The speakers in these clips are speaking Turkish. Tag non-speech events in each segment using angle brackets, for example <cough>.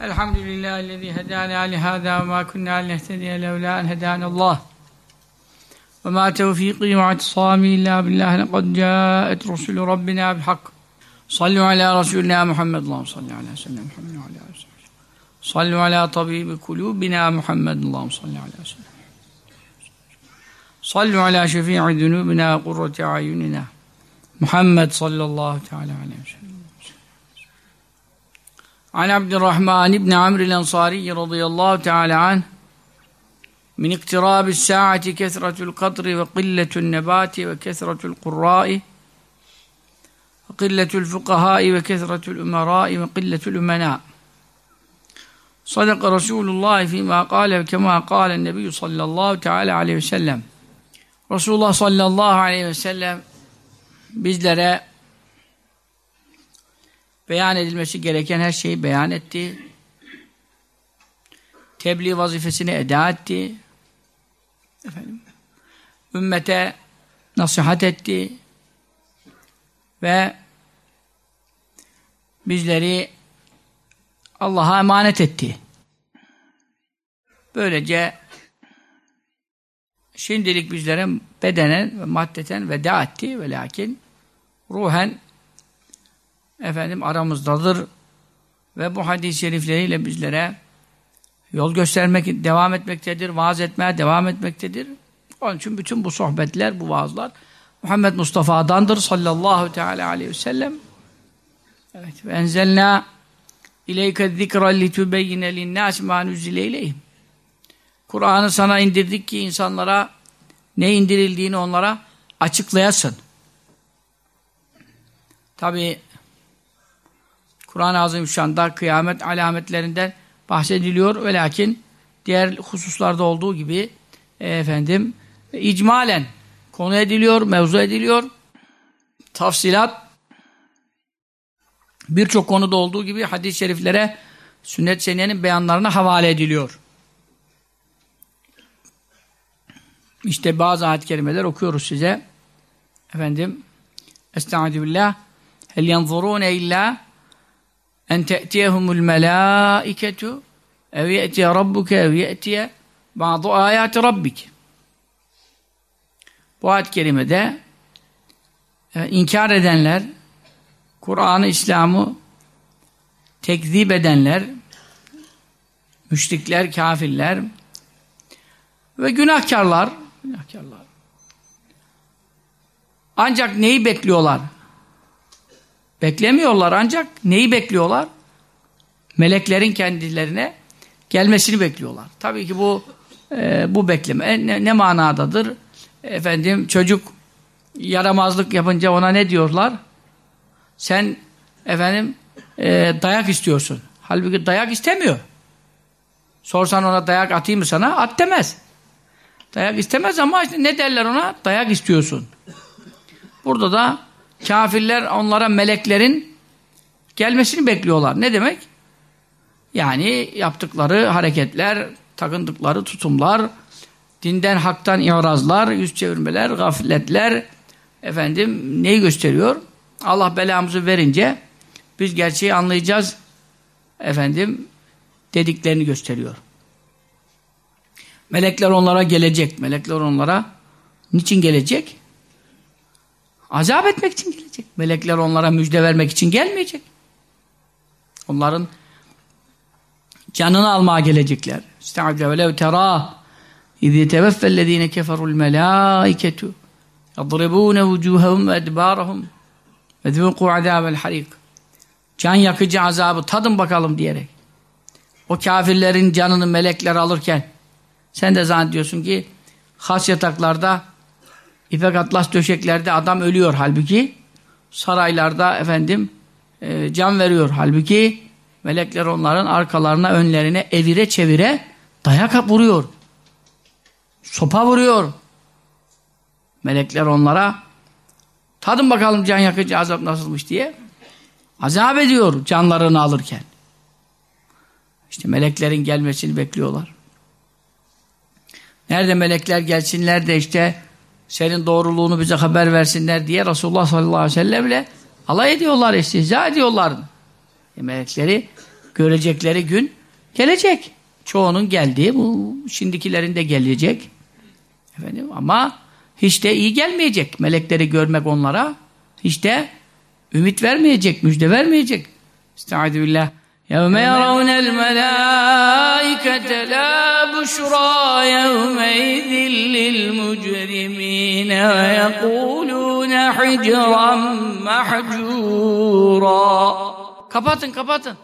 الحمد لله الذي هدانا لهذا وما كنا لنهتدي لولا أن هدانا الله. وما توفيقي واعتصامي إلا بالله لقد جاءت رسل ربنا بالحق. صلوا على رسولنا محمد اللهم صل على سيدنا محمد وعلى آله وصحبه صلوا على طبيب قلوبنا محمد اللهم صل على سيدنا صلوا على شفيع ذنوبنا وقرة أعيننا. محمد صلى الله تعالى عليه وسلم. An Abdurrahman ibn Amr el-Ensari radıyallahu teala an min iktirabi saati kesretul katri ve qilletul nebati ve kesretul kurra'i ve qilletul fukahai ve kesretul umarai ve qilletul umena. Sadaka Resulullah fîmâ kâle ve kemâ kâle nebiyyü sallallahu teala aleyhi ve sellem. Resulullah sallallahu aleyhi ve sellem bizlere beyan edilmesi gereken her şeyi beyan etti. Tebliğ vazifesini eda etti. Efendim, ümmete nasihat etti. Ve bizleri Allah'a emanet etti. Böylece şimdilik bizlere bedenen ve maddeten veda etti ve lakin ruhen efendim aramızdadır ve bu hadis-i şerifleriyle bizlere yol göstermek devam etmektedir, vaaz etmeye devam etmektedir. Onun için bütün bu sohbetler, bu vaazlar Muhammed Mustafa'dandır sallallahu teala aleyhi ve sellem. Evet. Ve enzelna ileyke zikra litubeyyine linnâs mâ nüzzile. Kur'an'ı sana indirdik ki insanlara ne indirildiğini onlara açıklayasın. Tabi Kur'an-ı Azimüşşan'da kıyamet alametlerinden bahsediliyor ve lakin diğer hususlarda olduğu gibi e, efendim icmalen konu ediliyor, mevzu ediliyor. Tafsilat birçok konuda olduğu gibi hadis-i şeriflere sünnet seniyenin beyanlarına havale ediliyor. İşte bazı ayet kelimeler okuyoruz size. Efendim Estaizu billah Hel yanzurune illa en te'tiyehumul melâiketu ev ye'tiye rabbuke ev ye'tiye bazı ayati rabbik. Bu ayet kerimede e, inkar edenler, Kur'an'ı, İslam'ı tekzip edenler, müşrikler, kafirler ve günahkarlar, günahkarlar. Ancak neyi bekliyorlar? Beklemiyorlar ancak neyi bekliyorlar? Meleklerin kendilerine gelmesini bekliyorlar. Tabii ki bu e, bu bekleme e, ne, ne manadadır? Efendim çocuk yaramazlık yapınca ona ne diyorlar? Sen efendim e, dayak istiyorsun. Halbuki dayak istemiyor. Sorsan ona dayak atayım mı sana? At demez. Dayak istemez ama işte ne derler ona? Dayak istiyorsun. Burada da kafirler onlara meleklerin gelmesini bekliyorlar. Ne demek? Yani yaptıkları hareketler, takındıkları tutumlar, dinden haktan irazlar, yüz çevirmeler, gafletler efendim neyi gösteriyor? Allah belamızı verince biz gerçeği anlayacağız efendim dediklerini gösteriyor. Melekler onlara gelecek. Melekler onlara niçin gelecek? Azap etmek için gelecek. Melekler onlara müjde vermek için gelmeyecek. Onların canını almaya gelecekler. Estaizu ve lev terâ izî teveffellezîne keferul melâiketu yadribûne vücûhehum ve edbârahum ve zûkû azâbel harik. Can yakıcı azabı tadın bakalım diyerek. O kafirlerin canını melekler alırken sen de zannediyorsun ki has yataklarda ipek atlas döşeklerde adam ölüyor. Halbuki saraylarda efendim e, can veriyor. Halbuki melekler onların arkalarına önlerine evire çevire dayak vuruyor. Sopa vuruyor. Melekler onlara tadın bakalım can yakıcı azap nasılmış? diye azap ediyor canlarını alırken. İşte meleklerin gelmesini bekliyorlar. Nerede melekler? Gelsinler de işte senin doğruluğunu bize haber versinler diye Resulullah sallallahu aleyhi ve sellemle alay ediyorlar, istihza ediyorlar. E melekleri görecekleri gün gelecek. Çoğunun geldiği, bu şimdikilerin de gelecek. Efendim, ama hiç de iyi gelmeyecek. Melekleri görmek onlara hiç de ümit vermeyecek, müjde vermeyecek. Estaizu billah. يَوْمَ يَرَوْنَ الْمَلَائِكَةَ لَا بُشْرَى يَوْمَئِذٍ لِلْمُجْرِمِينَ وَيَقُولُونَ حِجْرًا مَحْجُورًا Kapatın, kapatın.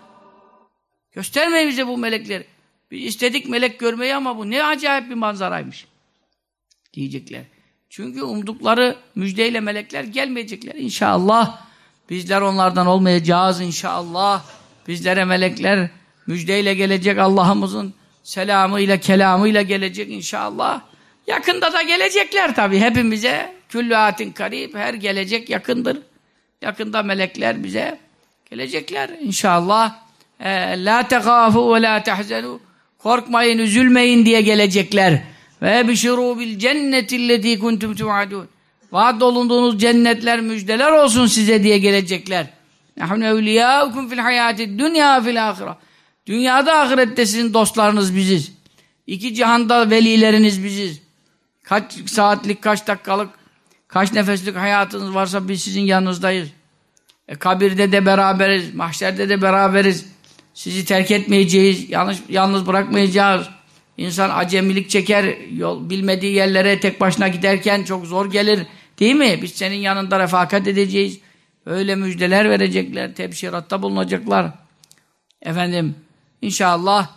Göstermeyin bize bu melekleri. Biz istedik melek görmeyi ama bu ne acayip bir manzaraymış. Diyecekler. Çünkü umdukları müjdeyle melekler gelmeyecekler. İnşallah bizler onlardan olmayacağız inşallah. Bizlere melekler müjdeyle gelecek Allah'ımızın selamıyla, kelamıyla gelecek inşallah. Yakında da gelecekler tabi hepimize. Küllüatin karib, her gelecek yakındır. Yakında melekler bize gelecekler inşallah. E, la tekâfû ve la tehzenû. Korkmayın, üzülmeyin diye gelecekler. Ve bişirû bil cennetillezî kuntum tu'adûn. Vaat olunduğunuz cennetler müjdeler olsun size diye gelecekler. Nahnu evliyâukum fil hayâti dünya fil âhira. Dünyada ahirette sizin dostlarınız biziz. İki cihanda velileriniz biziz. Kaç saatlik, kaç dakikalık, kaç nefeslik hayatınız varsa biz sizin yanınızdayız. E, kabirde de beraberiz, mahşerde de beraberiz. Sizi terk etmeyeceğiz, yalnız, yalnız bırakmayacağız. İnsan acemilik çeker, yol bilmediği yerlere tek başına giderken çok zor gelir. Değil mi? Biz senin yanında refakat edeceğiz. Öyle müjdeler verecekler, tebşiratta bulunacaklar. Efendim, inşallah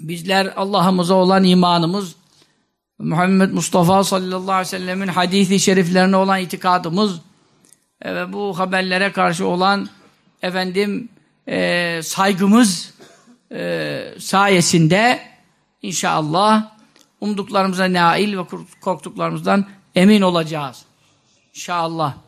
bizler Allah'ımıza olan imanımız, Muhammed Mustafa sallallahu aleyhi ve sellemin hadisi şeriflerine olan itikadımız e, ve bu haberlere karşı olan efendim e, saygımız e, sayesinde inşallah umduklarımıza nail ve korktuklarımızdan emin olacağız. İnşallah.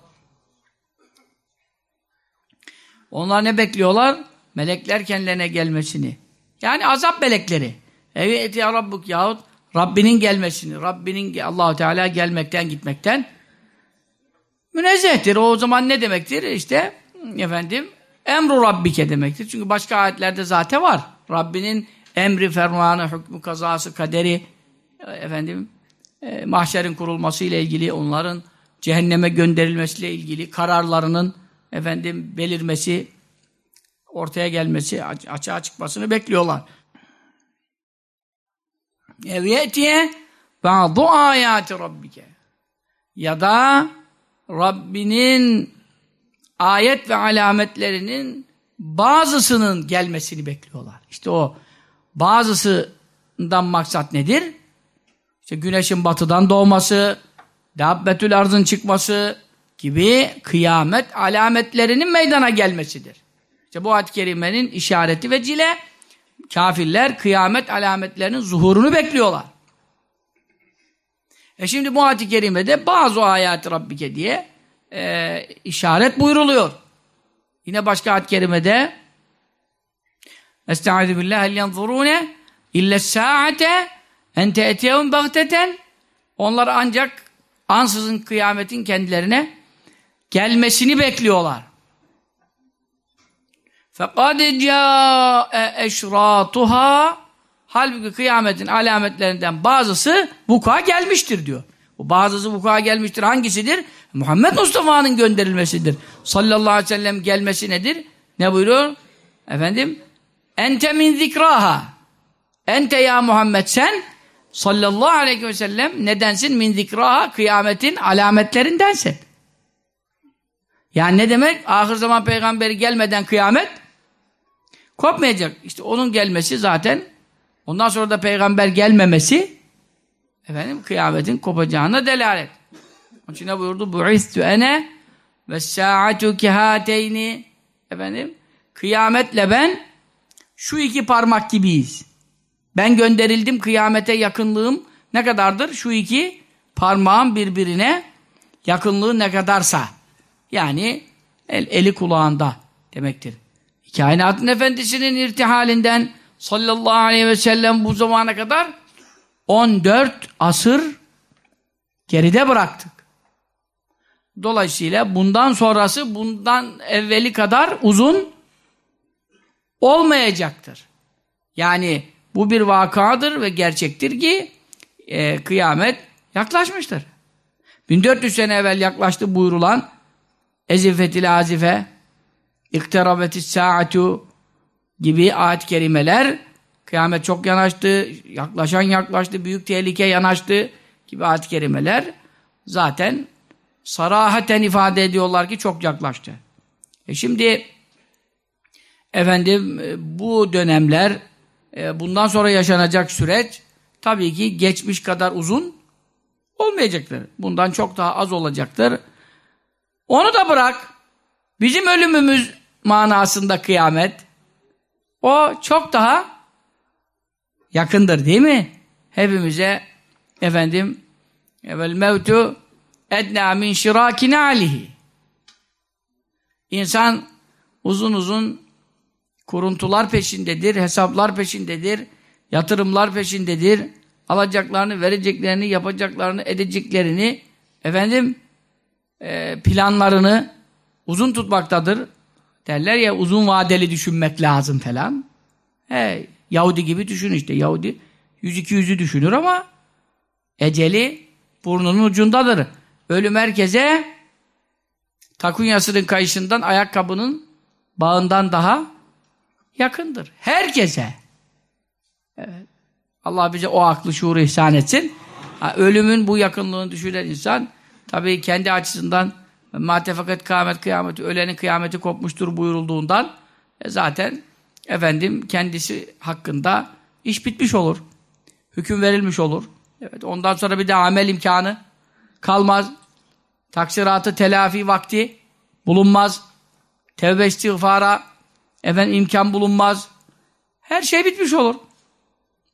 Onlar ne bekliyorlar? Melekler kendilerine gelmesini. Yani azap melekleri. Evet ya Rabbuk yahut Rabbinin gelmesini. Rabbinin Allahu Teala gelmekten gitmekten münezzehtir. O zaman ne demektir? İşte efendim emru Rabbike demektir. Çünkü başka ayetlerde zaten var. Rabbinin emri, fermanı, hükmü, kazası, kaderi efendim e, mahşerin kurulması ile ilgili onların cehenneme gönderilmesiyle ilgili kararlarının efendim belirmesi, ortaya gelmesi, açığa çıkmasını bekliyorlar. Eviyetiye ba'du ayati rabbike ya da Rabbinin ayet ve alametlerinin bazısının gelmesini bekliyorlar. İşte o bazısından maksat nedir? İşte güneşin batıdan doğması, dabbetül arzın çıkması, gibi kıyamet alametlerinin meydana gelmesidir. İşte bu ayet-i kerimenin işareti ve cile kafirler kıyamet alametlerinin zuhurunu bekliyorlar. E şimdi bu ayet-i kerimede bazı ayet Rabbike diye e, işaret buyruluyor. Yine başka ayet-i kerimede Estaizu billah el yanzurune illa saate en te'tiyevun bagteten onlar ancak ansızın kıyametin kendilerine gelmesini bekliyorlar. فَقَدْ جَاءَ اَشْرَاتُهَا Halbuki kıyametin alametlerinden bazısı vuku'a gelmiştir diyor. Bu bazısı vuku'a gelmiştir. Hangisidir? Muhammed Mustafa'nın gönderilmesidir. Sallallahu aleyhi ve sellem gelmesi nedir? Ne buyuruyor? Efendim? Ente min zikraha. Ente ya Muhammed sen sallallahu aleyhi ve sellem nedensin min zikraha? Kıyametin alametlerindensin. Yani ne demek? Ahir zaman peygamberi gelmeden kıyamet kopmayacak. İşte onun gelmesi zaten ondan sonra da peygamber gelmemesi efendim kıyametin kopacağına delalet. Onun için ne buyurdu? Bu'istü ene ve sa'atu kihateyni efendim kıyametle ben şu iki parmak gibiyiz. Ben gönderildim kıyamete yakınlığım ne kadardır? Şu iki parmağın birbirine yakınlığı ne kadarsa. Yani el, eli kulağında demektir. Kainatın efendisinin irtihalinden sallallahu aleyhi ve sellem bu zamana kadar 14 asır geride bıraktık. Dolayısıyla bundan sonrası bundan evveli kadar uzun olmayacaktır. Yani bu bir vakadır ve gerçektir ki e, kıyamet yaklaşmıştır. 1400 sene evvel yaklaştı buyurulan ezifetil azife iktirabetis saatu gibi ayet kerimeler kıyamet çok yanaştı, yaklaşan yaklaştı, büyük tehlike yanaştı gibi ayet kerimeler zaten sarahaten ifade ediyorlar ki çok yaklaştı. E şimdi efendim e, bu dönemler e, bundan sonra yaşanacak süreç tabii ki geçmiş kadar uzun olmayacaktır. Bundan çok daha az olacaktır. Onu da bırak. Bizim ölümümüz manasında kıyamet o çok daha yakındır değil mi? Hepimize efendim vel mevtu edna min şirakine alihi İnsan uzun uzun kuruntular peşindedir, hesaplar peşindedir, yatırımlar peşindedir. Alacaklarını, vereceklerini, yapacaklarını, edeceklerini efendim e, planlarını uzun tutmaktadır. Derler ya uzun vadeli düşünmek lazım falan. He, Yahudi gibi düşün işte. Yahudi 100-200'ü düşünür ama eceli burnunun ucundadır. Ölüm herkese takunyasının kayışından ayakkabının bağından daha yakındır. Herkese. Evet. Allah bize o aklı şuuru ihsan etsin. Ölümün bu yakınlığını düşünen insan tabii kendi açısından matefakat kıyamet kıyameti ölenin kıyameti kopmuştur buyurulduğundan e, zaten efendim kendisi hakkında iş bitmiş olur. Hüküm verilmiş olur. Evet ondan sonra bir de amel imkanı kalmaz. Taksiratı telafi vakti bulunmaz. Tevbe istiğfara efendim imkan bulunmaz. Her şey bitmiş olur.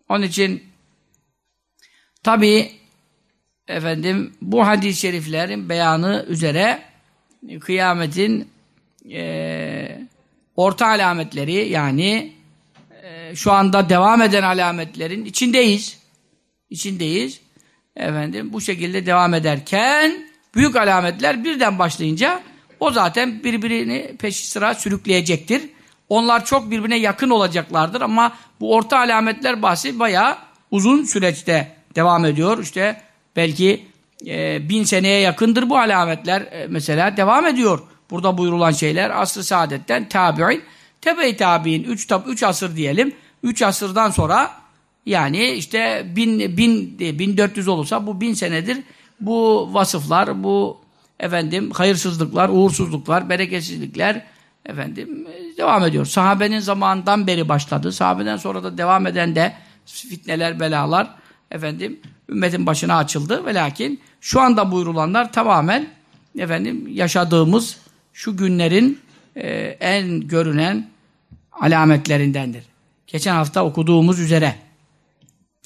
Onun için tabi efendim bu hadis-i şeriflerin beyanı üzere kıyametin e, orta alametleri yani e, şu anda devam eden alametlerin içindeyiz. İçindeyiz. Efendim bu şekilde devam ederken büyük alametler birden başlayınca o zaten birbirini peş sıra sürükleyecektir. Onlar çok birbirine yakın olacaklardır ama bu orta alametler bahsi bayağı uzun süreçte devam ediyor. İşte belki e, bin seneye yakındır bu alametler e, mesela devam ediyor. Burada buyurulan şeyler asr-ı saadetten tabi'in, tebe-i tabi'in 3 üç asır diyelim. 3 asırdan sonra yani işte bin, bin, 1400 olursa bu bin senedir bu vasıflar, bu efendim hayırsızlıklar, uğursuzluklar, bereketsizlikler efendim devam ediyor. Sahabenin zamanından beri başladı. Sahabeden sonra da devam eden de fitneler, belalar efendim ümmetin başına açıldı. Ve lakin şu anda buyurulanlar tamamen efendim yaşadığımız şu günlerin e, en görünen alametlerindendir. Geçen hafta okuduğumuz üzere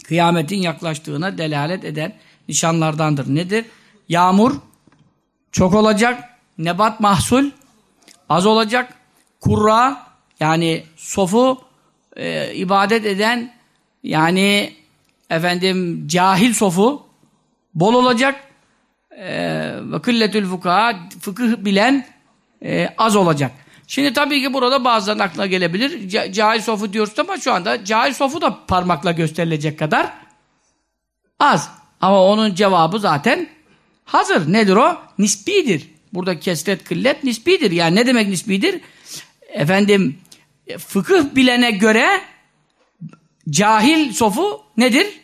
kıyametin yaklaştığına delalet eden nişanlardandır. Nedir? Yağmur çok olacak, nebat mahsul az olacak, kurra yani sofu e, ibadet eden yani efendim cahil sofu bol olacak e, ve kılletül fukaha fıkıh bilen e, az olacak. Şimdi tabii ki burada bazılarının aklına gelebilir. C cahil sofu diyoruz ama şu anda cahil sofu da parmakla gösterilecek kadar az. Ama onun cevabı zaten hazır. Nedir o? Nisbidir. Burada kesret kıllet nisbidir. Yani ne demek nisbidir? Efendim fıkıh bilene göre cahil sofu nedir?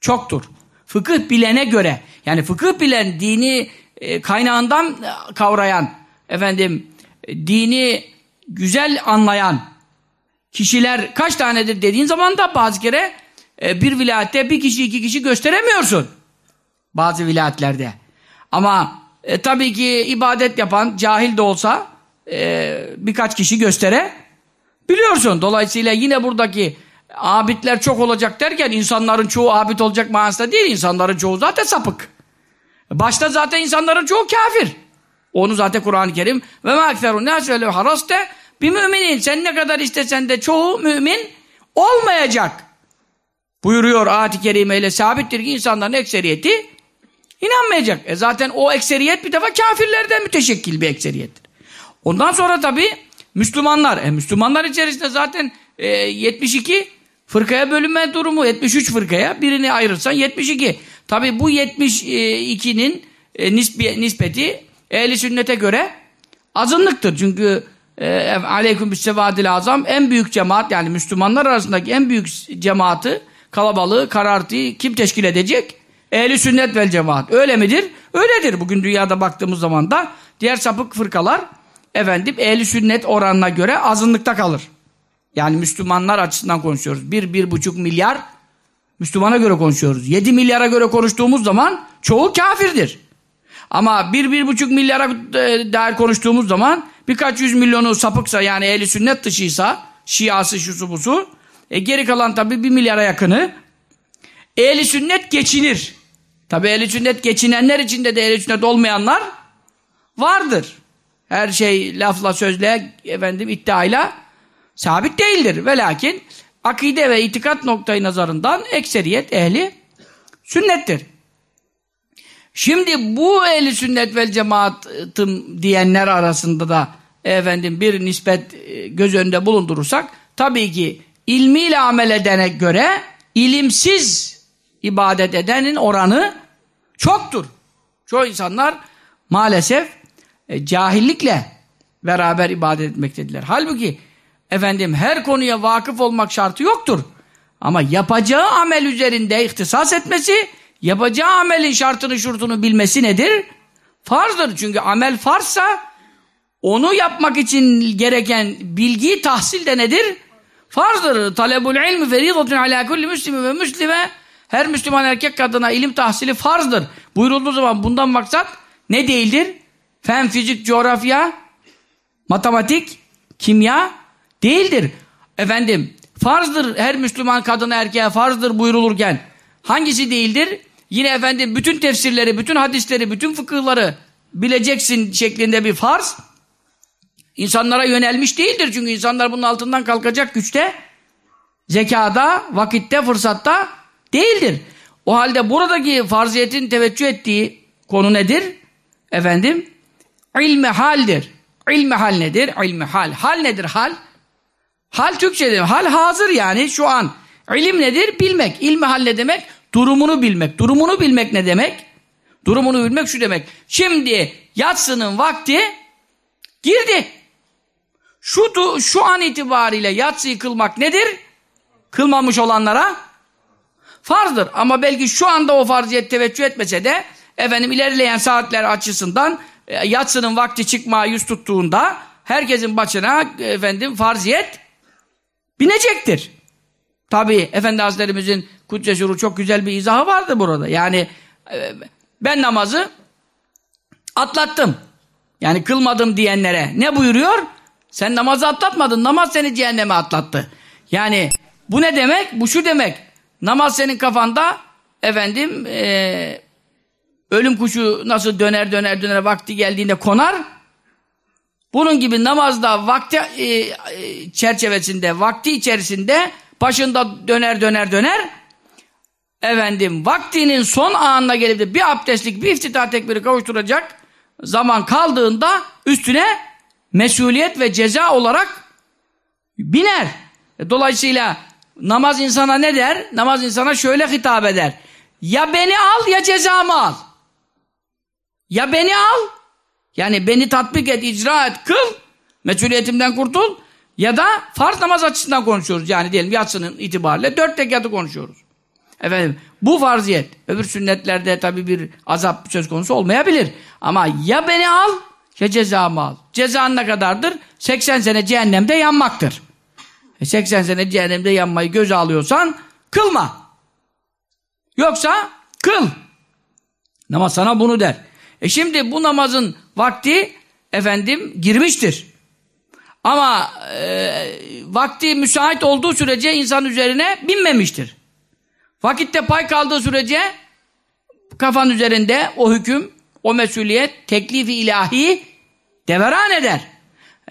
Çoktur. Fıkıh bilene göre yani fıkıh bilen dini e, kaynağından kavrayan efendim e, dini güzel anlayan kişiler kaç tanedir dediğin zaman da bazı kere e, bir vilayette bir kişi iki kişi gösteremiyorsun. Bazı vilayetlerde. Ama e, tabii ki ibadet yapan cahil de olsa e, birkaç kişi göstere biliyorsun. Dolayısıyla yine buradaki abidler çok olacak derken insanların çoğu abid olacak manasında değil. İnsanların çoğu zaten sapık. Başta zaten insanların çoğu kafir. Onu zaten Kur'an-ı Kerim ve ma ekserun nas ve haraste bir müminin sen ne kadar istesen de çoğu mümin olmayacak. Buyuruyor ayet-i kerime ile sabittir ki insanların ekseriyeti inanmayacak. E zaten o ekseriyet bir defa kafirlerden müteşekkil bir ekseriyettir. Ondan sonra tabi Müslümanlar. E Müslümanlar içerisinde zaten e, 72 fırkaya bölünme durumu 73 fırkaya birini ayırırsan 72. Tabi bu 72'nin e, nispeti ehli sünnete göre azınlıktır. Çünkü e, aleyküm bissevadil azam en büyük cemaat yani Müslümanlar arasındaki en büyük cemaati kalabalığı karartıyı kim teşkil edecek? Ehli sünnet vel cemaat. Öyle midir? Öyledir. Bugün dünyada baktığımız zaman da diğer sapık fırkalar efendim ehli sünnet oranına göre azınlıkta kalır. Yani Müslümanlar açısından konuşuyoruz. Bir, bir buçuk milyar Müslümana göre konuşuyoruz. Yedi milyara göre konuştuğumuz zaman çoğu kafirdir. Ama bir, bir buçuk milyara e, dair konuştuğumuz zaman birkaç yüz milyonu sapıksa yani ehli sünnet dışıysa şiası şusu busu e, geri kalan tabi bir milyara yakını ehli sünnet geçinir. Tabi ehli sünnet geçinenler içinde de ehli sünnet olmayanlar vardır. Her şey lafla sözle efendim iddiayla sabit değildir. Ve akide ve itikat noktayı nazarından ekseriyet ehli sünnettir. Şimdi bu ehli sünnet vel cemaatım diyenler arasında da efendim bir nispet e, göz önünde bulundurursak tabii ki ilmiyle amel edene göre ilimsiz ibadet edenin oranı çoktur. Çoğu insanlar maalesef e, cahillikle beraber ibadet etmektedirler. Halbuki efendim her konuya vakıf olmak şartı yoktur. Ama yapacağı amel üzerinde ihtisas etmesi, yapacağı amelin şartını şurtunu bilmesi nedir? Farzdır. Çünkü amel farsa onu yapmak için gereken bilgiyi tahsil de nedir? Farzdır. Talebul ilmi feridatun ala kulli müslimi ve müslime her Müslüman erkek kadına ilim tahsili farzdır. Buyurulduğu zaman bundan maksat ne değildir? Fen, fizik, coğrafya, matematik, kimya değildir. Efendim, farzdır her Müslüman kadına erkeğe farzdır buyurulurken hangisi değildir? Yine efendim bütün tefsirleri, bütün hadisleri, bütün fıkıhları bileceksin şeklinde bir farz insanlara yönelmiş değildir. Çünkü insanlar bunun altından kalkacak güçte, zekada, vakitte, fırsatta değildir. O halde buradaki farziyetin teveccüh ettiği konu nedir? Efendim, ilmi haldir. İlmi hal nedir? İlmi hal. Hal nedir hal? Hal Türkçe'de hal hazır yani şu an. İlim nedir? Bilmek. İlmi hal ne demek? Durumunu bilmek. Durumunu bilmek ne demek? Durumunu bilmek şu demek. Şimdi yatsının vakti girdi. Şu, şu an itibariyle yatsıyı kılmak nedir? Kılmamış olanlara farzdır. Ama belki şu anda o farziyet teveccüh etmese de efendim ilerleyen saatler açısından e, yatsının vakti çıkmaya yüz tuttuğunda herkesin başına efendim farziyet binecektir. Tabi Efendi Hazretlerimizin Kudüs'e çok güzel bir izahı vardı burada. Yani e, ben namazı atlattım. Yani kılmadım diyenlere ne buyuruyor? Sen namazı atlatmadın. Namaz seni cehenneme atlattı. Yani bu ne demek? Bu şu demek. Namaz senin kafanda efendim e, ölüm kuşu nasıl döner döner döner vakti geldiğinde konar. Bunun gibi namazda vakti e, e, çerçevesinde, vakti içerisinde başında döner döner döner. Efendim vaktinin son anına gelip de bir abdestlik bir iftitah tekbiri kavuşturacak zaman kaldığında üstüne mesuliyet ve ceza olarak biner. E, dolayısıyla namaz insana ne der? Namaz insana şöyle hitap eder. Ya beni al ya cezamı al. Ya beni al, yani beni tatbik et, icra et, kıl, mesuliyetimden kurtul. Ya da farz namaz açısından konuşuyoruz. Yani diyelim yatsının itibariyle dört tekatı konuşuyoruz. Efendim bu farziyet. Öbür sünnetlerde tabi bir azap söz konusu olmayabilir. Ama ya beni al ya cezamı al. Cezan ne kadardır? 80 sene cehennemde yanmaktır. E 80 sene cehennemde yanmayı göze alıyorsan kılma. Yoksa kıl. Namaz sana bunu der. E şimdi bu namazın vakti efendim girmiştir. Ama e, vakti müsait olduğu sürece insan üzerine binmemiştir. Vakitte pay kaldığı sürece kafan üzerinde o hüküm, o mesuliyet, teklifi ilahi deveran eder.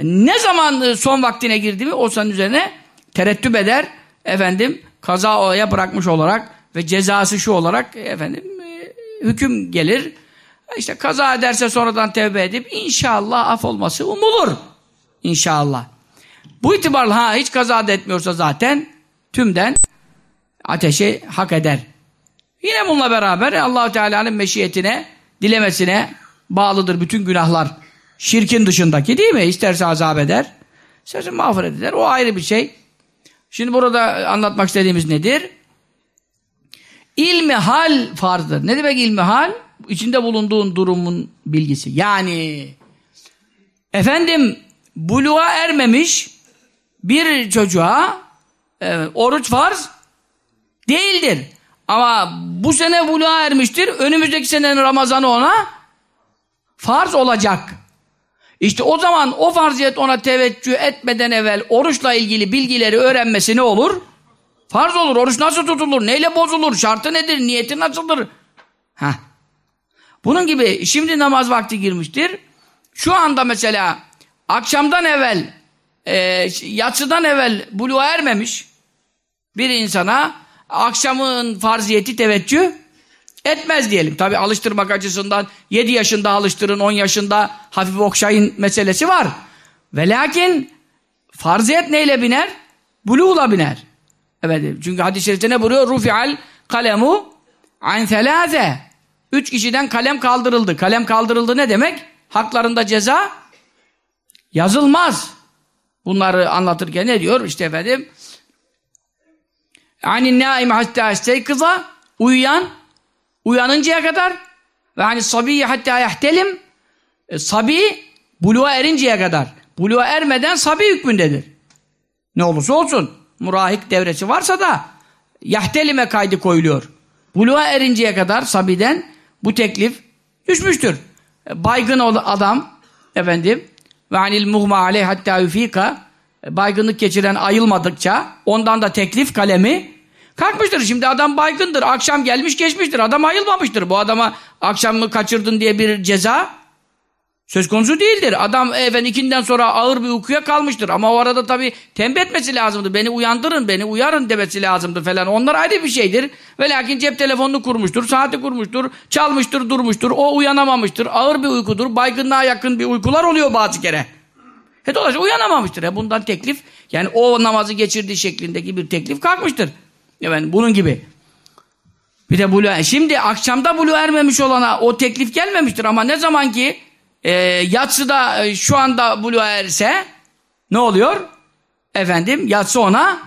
Ne zaman son vaktine girdi mi o senin üzerine terettüp eder. Efendim kaza bırakmış olarak ve cezası şu olarak efendim e, hüküm gelir. İşte kaza ederse sonradan tevbe edip inşallah af olması umulur. İnşallah. Bu itibarla ha hiç kaza da etmiyorsa zaten tümden ateşi hak eder. Yine bununla beraber allah Teala'nın meşiyetine, dilemesine bağlıdır bütün günahlar. Şirkin dışındaki değil mi? İsterse azap eder, isterse mağfiret eder. O ayrı bir şey. Şimdi burada anlatmak istediğimiz nedir? İlmi hal farzdır. Ne demek ilmi hal? İçinde bulunduğun durumun bilgisi. Yani efendim buluğa ermemiş bir çocuğa e, oruç farz değildir. Ama bu sene buluğa ermiştir. Önümüzdeki senenin Ramazanı ona farz olacak. İşte o zaman o farziyet ona teveccüh etmeden evvel oruçla ilgili bilgileri öğrenmesi ne olur? Farz olur. Oruç nasıl tutulur? Neyle bozulur? Şartı nedir? Niyeti nasıldır? Heh. Bunun gibi şimdi namaz vakti girmiştir. Şu anda mesela akşamdan evvel e, yatsıdan evvel buluğa ermemiş bir insana akşamın farziyeti teveccüh etmez diyelim. Tabi alıştırmak açısından 7 yaşında alıştırın 10 yaşında hafif okşayın meselesi var. Ve lakin farziyet neyle biner? Buluğla biner. Evet, çünkü hadis-i şerifte ne buyuruyor? Rufi'al kalemu an selâze. Üç kişiden kalem kaldırıldı. Kalem kaldırıldı ne demek? Haklarında ceza yazılmaz. Bunları anlatırken ne diyor? İşte efendim Anin naim hatta isteykiza uyuyan uyanıncaya kadar ve hani sabiyi hatta yahtelim e, sabi buluğa erinceye kadar. Buluğa ermeden sabi hükmündedir. Ne olursa olsun. Murahik devresi varsa da yahtelime kaydı koyuluyor. Buluğa erinceye kadar sabiden bu teklif düşmüştür. E, baygın adam efendim ve anil muhma aleyh hatta üfika baygınlık geçiren ayılmadıkça ondan da teklif kalemi kalkmıştır. Şimdi adam baygındır. Akşam gelmiş geçmiştir. Adam ayılmamıştır. Bu adama akşam mı kaçırdın diye bir ceza söz konusu değildir. Adam efendim ikinden sonra ağır bir uykuya kalmıştır. Ama o arada tabii tembih etmesi lazımdır. Beni uyandırın, beni uyarın demesi lazımdır falan. Onlar ayrı bir şeydir. Ve lakin cep telefonunu kurmuştur, saati kurmuştur, çalmıştır, durmuştur. O uyanamamıştır. Ağır bir uykudur. Baygınlığa yakın bir uykular oluyor bazı kere. E dolayısıyla uyanamamıştır. E bundan teklif yani o namazı geçirdiği şeklindeki bir teklif kalkmıştır. Yani bunun gibi. Bir de bulu şimdi akşamda bulu ermemiş olana o teklif gelmemiştir ama ne zaman ki e, yatsıda e, şu anda bulu erse ne oluyor? Efendim yatsı ona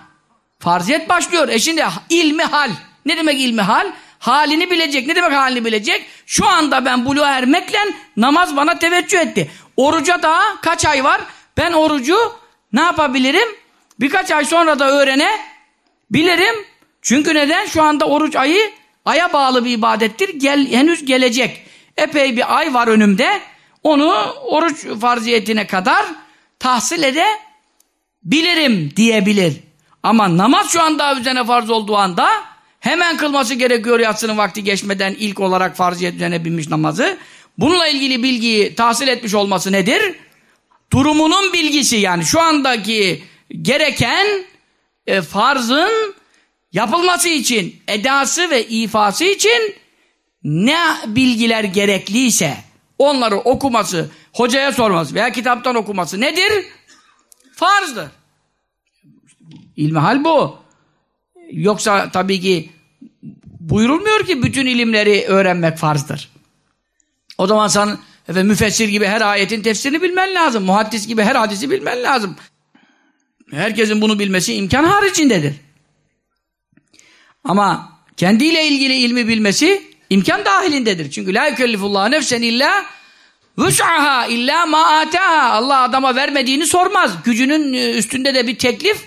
farziyet başlıyor. E şimdi ilmi hal. Ne demek ilmi hal? Halini bilecek. Ne demek halini bilecek? Şu anda ben bulu ermekle namaz bana teveccüh etti. Oruca daha kaç ay var? Ben orucu ne yapabilirim? Birkaç ay sonra da öğrenebilirim. Çünkü neden? Şu anda oruç ayı aya bağlı bir ibadettir. Gel, henüz gelecek. Epey bir ay var önümde. Onu oruç farziyetine kadar tahsil edebilirim diyebilir. Ama namaz şu anda üzerine farz olduğu anda hemen kılması gerekiyor yatsının vakti geçmeden ilk olarak farziyet üzerine binmiş namazı. Bununla ilgili bilgiyi tahsil etmiş olması nedir? durumunun bilgisi yani şu andaki gereken e, farzın yapılması için, edası ve ifası için ne bilgiler gerekliyse onları okuması, hocaya sorması veya kitaptan okuması nedir? Farzdır. İlmihal bu. Yoksa tabii ki buyurulmuyor ki bütün ilimleri öğrenmek farzdır. O zaman sen Efendim, müfessir gibi her ayetin tefsirini bilmen lazım. Muhaddis gibi her hadisi bilmen lazım. Herkesin bunu bilmesi imkan haricindedir. Ama kendiyle ilgili ilmi bilmesi imkan dahilindedir. Çünkü la yükellifullahu nefsen illa vus'aha illa ma ataha. Allah adama vermediğini sormaz. Gücünün üstünde de bir teklif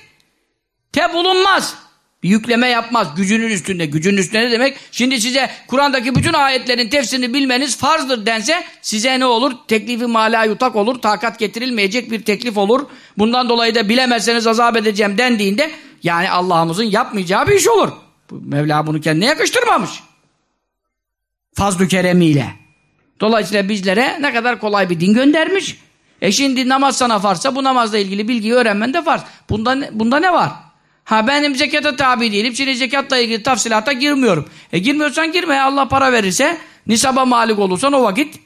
te bulunmaz. Bir yükleme yapmaz. Gücünün üstünde. Gücünün üstünde ne demek? Şimdi size Kur'an'daki bütün ayetlerin tefsirini bilmeniz farzdır dense size ne olur? Teklifi mala yutak olur. Takat getirilmeyecek bir teklif olur. Bundan dolayı da bilemezseniz azap edeceğim dendiğinde yani Allah'ımızın yapmayacağı bir iş olur. Mevla bunu kendine yakıştırmamış. Fazl-ı keremiyle. Dolayısıyla bizlere ne kadar kolay bir din göndermiş. E şimdi namaz sana farsa bu namazla ilgili bilgiyi öğrenmen de farz. Bunda, bunda ne var? Ha benim zekata tabi değilim. Şimdi zekatla ilgili tafsilata girmiyorum. E girmiyorsan girme. Allah para verirse nisaba malik olursan o vakit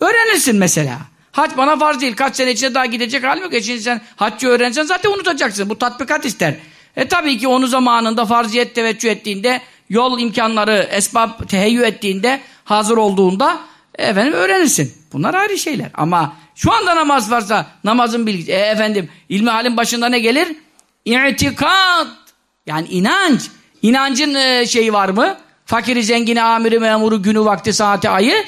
öğrenirsin mesela. Hac bana farz değil. Kaç sene içinde daha gidecek halim yok. E şimdi sen haccı öğrensen zaten unutacaksın. Bu tatbikat ister. E tabii ki onu zamanında farziyet teveccüh ettiğinde, yol imkanları, esbab teheyyü ettiğinde, hazır olduğunda efendim öğrenirsin. Bunlar ayrı şeyler. Ama şu anda namaz varsa namazın bilgisi. E efendim ilmi halin başında ne gelir? İtikad. Yani inanç. İnancın e, şeyi var mı? Fakiri, zengini, amiri, memuru, günü, vakti, saati, ayı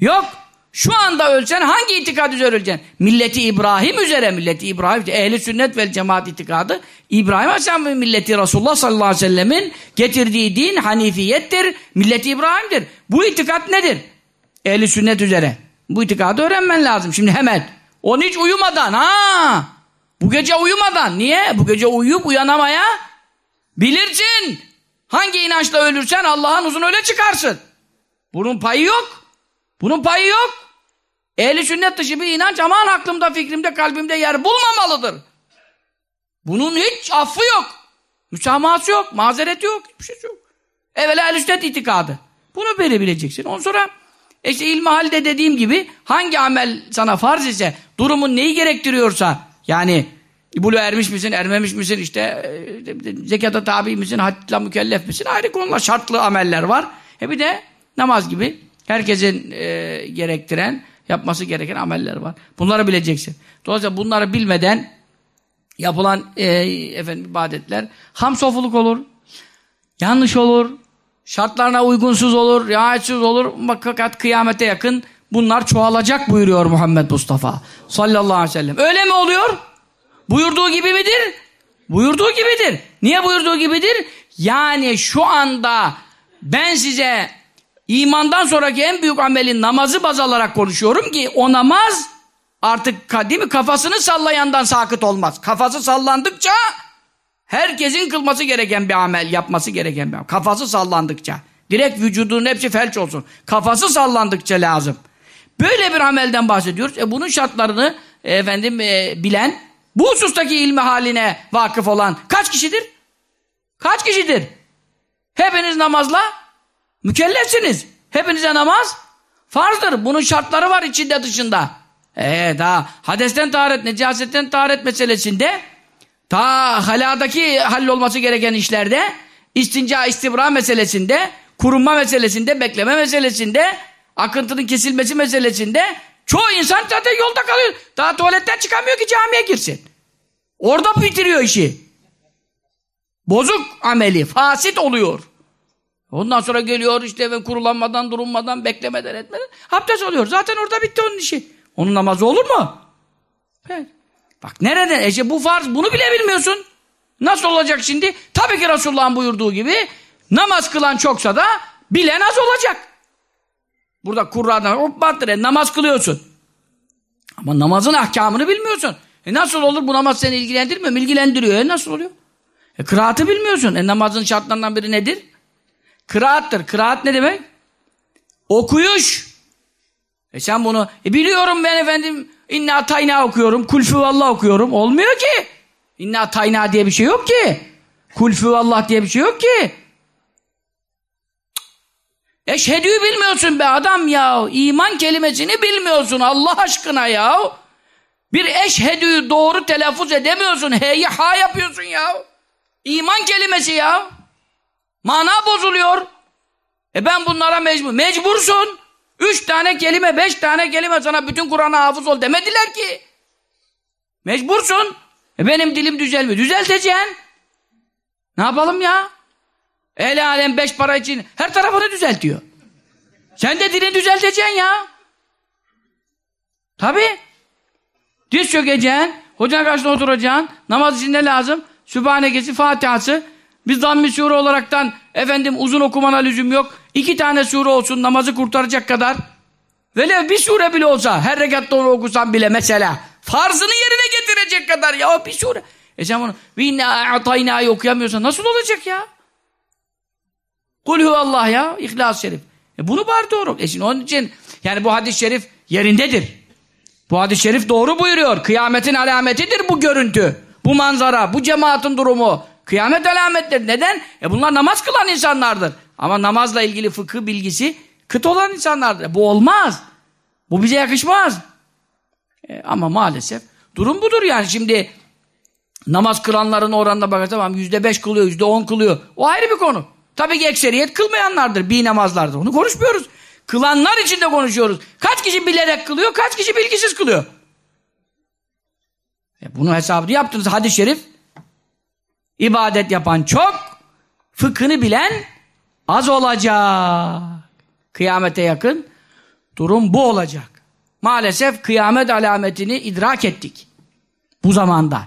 yok. Şu anda ölsen hangi itikad üzere öleceksin? Milleti İbrahim üzere, milleti İbrahim, ehli sünnet vel cemaat itikadı. İbrahim Aleyhisselam ve milleti Resulullah sallallahu aleyhi ve sellemin getirdiği din hanifiyettir, milleti İbrahim'dir. Bu itikat nedir? Ehli sünnet üzere. Bu itikadı öğrenmen lazım şimdi hemen. Onu hiç uyumadan ha. Bu gece uyumadan. Niye? Bu gece uyuyup uyanamaya bilirsin. Hangi inançla ölürsen Allah'ın uzun öyle çıkarsın. Bunun payı yok. Bunun payı yok. Ehli sünnet dışı bir inanç aman aklımda, fikrimde, kalbimde yer bulmamalıdır. Bunun hiç affı yok. Müsamahası yok, mazereti yok, hiçbir şey yok. Evvela sünnet itikadı. Bunu böyle bileceksin. Ondan sonra işte ilmi halde dediğim gibi hangi amel sana farz ise, durumun neyi gerektiriyorsa yani bulu ermiş misin, ermemiş misin, işte e, zekata tabi misin, haccla mükellef misin ayrı konular, şartlı ameller var. E bir de namaz gibi herkesin e, gerektiren, yapması gereken ameller var. Bunları bileceksin. Dolayısıyla bunları bilmeden yapılan e, efendim ibadetler hamsofuluk olur, yanlış olur, şartlarına uygunsuz olur, riayetsiz olur. Fakat kıyamete yakın bunlar çoğalacak buyuruyor Muhammed Mustafa sallallahu aleyhi ve sellem. Öyle mi oluyor? Buyurduğu gibi midir? Buyurduğu gibidir. Niye buyurduğu gibidir? Yani şu anda ben size imandan sonraki en büyük amelin namazı baz alarak konuşuyorum ki o namaz artık değil mi, kafasını sallayandan sakıt olmaz. Kafası sallandıkça herkesin kılması gereken bir amel, yapması gereken bir amel. Kafası sallandıkça. Direkt vücudunun hepsi felç olsun. Kafası sallandıkça lazım. Böyle bir amelden bahsediyoruz. E bunun şartlarını e, efendim e, bilen, bu husustaki ilmi haline vakıf olan kaç kişidir? Kaç kişidir? Hepiniz namazla mükellefsiniz. Hepinize namaz farzdır. Bunun şartları var içinde dışında. Ee daha hadesten taharet, necasetten taharet meselesinde ta haladaki hallolması gereken işlerde istinca istibra meselesinde kurunma meselesinde, bekleme meselesinde akıntının kesilmesi meselesinde çoğu insan zaten yolda kalıyor. Daha tuvaletten çıkamıyor ki camiye girsin. Orada bitiriyor işi. Bozuk ameli, fasit oluyor. Ondan sonra geliyor işte ve kurulanmadan, durulmadan, beklemeden etmeden abdest oluyor. Zaten orada bitti onun işi. Onun namazı olur mu? Evet. Bak nereden? E işte bu farz bunu bile bilmiyorsun. Nasıl olacak şimdi? Tabii ki Resulullah'ın buyurduğu gibi namaz kılan çoksa da bilen az olacak. Burada Kur'an'da hoppattır. E, namaz kılıyorsun. Ama namazın ahkamını bilmiyorsun. E nasıl olur bu namaz seni ilgilendirmiyor mu? İlgilendiriyor. E nasıl oluyor? E kıraatı bilmiyorsun. E namazın şartlarından biri nedir? Kıraattır. Kıraat ne demek? Okuyuş. E sen bunu, e biliyorum ben efendim inna tayna okuyorum, kulfü vallah okuyorum. Olmuyor ki. İnna tayna diye bir şey yok ki. Kulfü vallah diye bir şey yok ki. Eşhedü'yü bilmiyorsun be adam ya. İman kelimesini bilmiyorsun Allah aşkına ya. Bir eşhedü'yü doğru telaffuz edemiyorsun. H'yi ha yapıyorsun ya. İman kelimesi ya. Mana bozuluyor. E ben bunlara mecbur. Mecbursun. Üç tane kelime, beş tane kelime sana bütün Kur'an'a hafız ol demediler ki. Mecbursun. E benim dilim düzelmiyor. Düzelteceksin. Ne yapalım ya? El alem beş para için her tarafını düzeltiyor. Sen de dilini düzelteceksin ya. Tabi. Diz çökeceksin. Hocanın karşısında oturacaksın. Namaz için ne lazım? Sübhanekesi, Fatiha'sı. Biz sure olaraktan efendim uzun okumana lüzum yok. İki tane sure olsun namazı kurtaracak kadar. Velev bir sure bile olsa her rekatta onu okusan bile mesela farzını yerine getirecek kadar ya bir sure. E sen bunu ve inna a'tayna'yı okuyamıyorsan nasıl olacak ya? Kul Allah ya İhlas Şerif. E bunu bari doğru. E şimdi onun için yani bu hadis-i şerif yerindedir. Bu hadis-i şerif doğru buyuruyor. Kıyametin alametidir bu görüntü. Bu manzara, bu cemaatin durumu. Kıyamet alametleri. Neden? E bunlar namaz kılan insanlardır. Ama namazla ilgili fıkıh bilgisi kıt olan insanlardır. Bu olmaz. Bu bize yakışmaz. E, ama maalesef durum budur yani şimdi namaz kılanların oranına bakarsan tamam yüzde beş kılıyor, yüzde on kılıyor. O ayrı bir konu. Tabii ki ekseriyet kılmayanlardır, bir namazlardır. Onu konuşmuyoruz. Kılanlar için de konuşuyoruz. Kaç kişi bilerek kılıyor, kaç kişi bilgisiz kılıyor. E bunu hesabını yaptınız hadis-i şerif. İbadet yapan çok, fıkhını bilen az olacak. Kıyamete yakın durum bu olacak. Maalesef kıyamet alametini idrak ettik. Bu zamanda.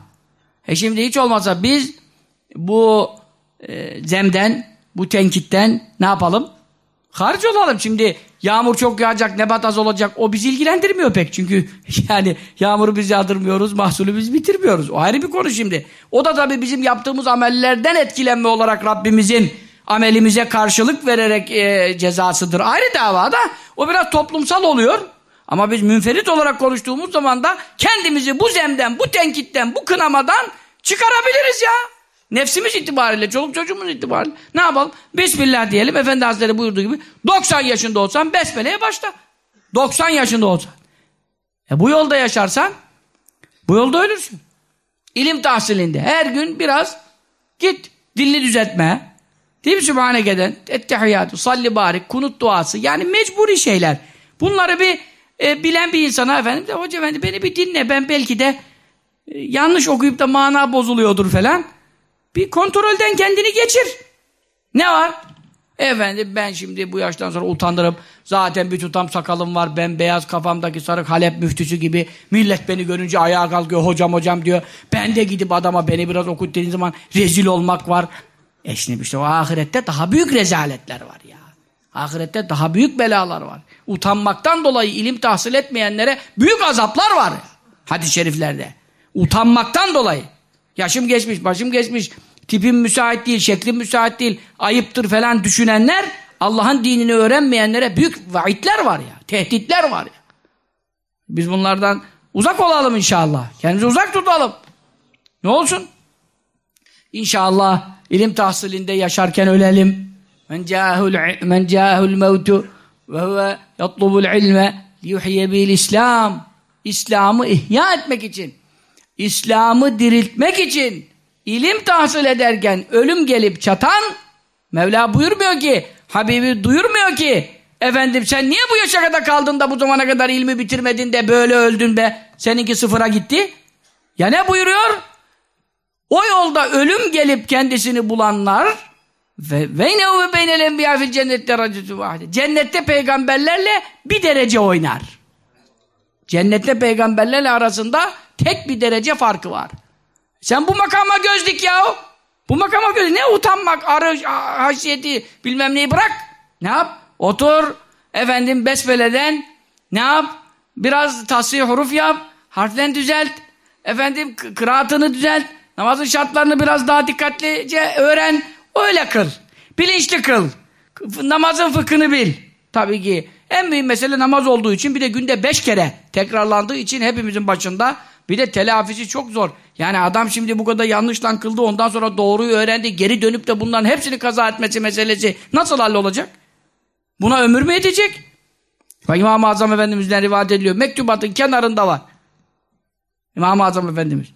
E şimdi hiç olmazsa biz bu e, zemden, bu tenkitten ne yapalım? Hariç olalım. Şimdi yağmur çok yağacak, nebat az olacak. O bizi ilgilendirmiyor pek. Çünkü <laughs> yani yağmuru biz yağdırmıyoruz, mahsulü biz bitirmiyoruz. O ayrı bir konu şimdi. O da tabii bizim yaptığımız amellerden etkilenme olarak Rabbimizin amelimize karşılık vererek e, cezasıdır. Ayrı davada o biraz toplumsal oluyor. Ama biz münferit olarak konuştuğumuz zaman da kendimizi bu zemden, bu tenkitten, bu kınamadan çıkarabiliriz ya. Nefsimiz itibariyle, çoluk çocuğumuz itibariyle. Ne yapalım? Bismillah diyelim. Efendi Hazretleri buyurduğu gibi 90 yaşında olsan besmeleye başla. 90 yaşında olsan. E bu yolda yaşarsan bu yolda ölürsün. İlim tahsilinde her gün biraz git dilini düzeltme. Değil mi Sübhaneke'den? Ettehiyyatü, salli barik, kunut duası. Yani mecburi şeyler. Bunları bir e, bilen bir insana efendim de hoca efendi beni bir dinle ben belki de e, yanlış okuyup da mana bozuluyordur falan. Bir kontrolden kendini geçir. Ne var? Efendim ben şimdi bu yaştan sonra utandırıp zaten bir tutam sakalım var ben beyaz kafamdaki sarık Halep müftüsü gibi millet beni görünce ayağa kalkıyor hocam hocam diyor. Ben de gidip adama beni biraz okut dediğin zaman rezil olmak var. E işte o ahirette daha büyük rezaletler var ya. Ahirette daha büyük belalar var. Utanmaktan dolayı ilim tahsil etmeyenlere büyük azaplar var. Hadis-i şeriflerde. Utanmaktan dolayı. Yaşım geçmiş, başım geçmiş, tipim müsait değil, şeklim müsait değil, ayıptır falan düşünenler Allah'ın dinini öğrenmeyenlere büyük vaidler var ya, tehditler var ya. Biz bunlardan uzak olalım inşallah. Kendimizi uzak tutalım. Ne olsun? İnşallah ilim tahsilinde yaşarken ölelim. Men cahul men cahul mevtu ve huve yatlubul ilme liyuhye bil İslam. İslam'ı ihya etmek için, İslam'ı diriltmek için ilim tahsil ederken ölüm gelip çatan Mevla buyurmuyor ki, Habibi duyurmuyor ki efendim sen niye bu yaşa kadar kaldın da bu zamana kadar ilmi bitirmedin de böyle öldün be seninki sıfıra gitti. Ya ne buyuruyor? O yolda ölüm gelip kendisini bulanlar ve beynehu ve beynel enbiya fil cennette racütü vahide. Cennette peygamberlerle bir derece oynar. Cennette peygamberlerle arasında tek bir derece farkı var. Sen bu makama göz dik yahu. Bu makama göz ne utanmak, arı, haşiyeti bilmem neyi bırak. Ne yap? Otur efendim besmeleden ne yap? Biraz tasvih huruf yap. Harflerini düzelt. Efendim kıraatını düzelt. Namazın şartlarını biraz daha dikkatlice öğren. Öyle kıl. Bilinçli kıl. Namazın fıkhını bil. Tabii ki en büyük mesele namaz olduğu için bir de günde beş kere tekrarlandığı için hepimizin başında bir de telafisi çok zor. Yani adam şimdi bu kadar yanlışla kıldı ondan sonra doğruyu öğrendi. Geri dönüp de bunların hepsini kaza etmesi meselesi nasıl hallolacak? Buna ömür mü edecek? İmam-ı Azam Efendimiz'den rivayet ediliyor. Mektubatın kenarında var. İmam-ı Azam Efendimiz.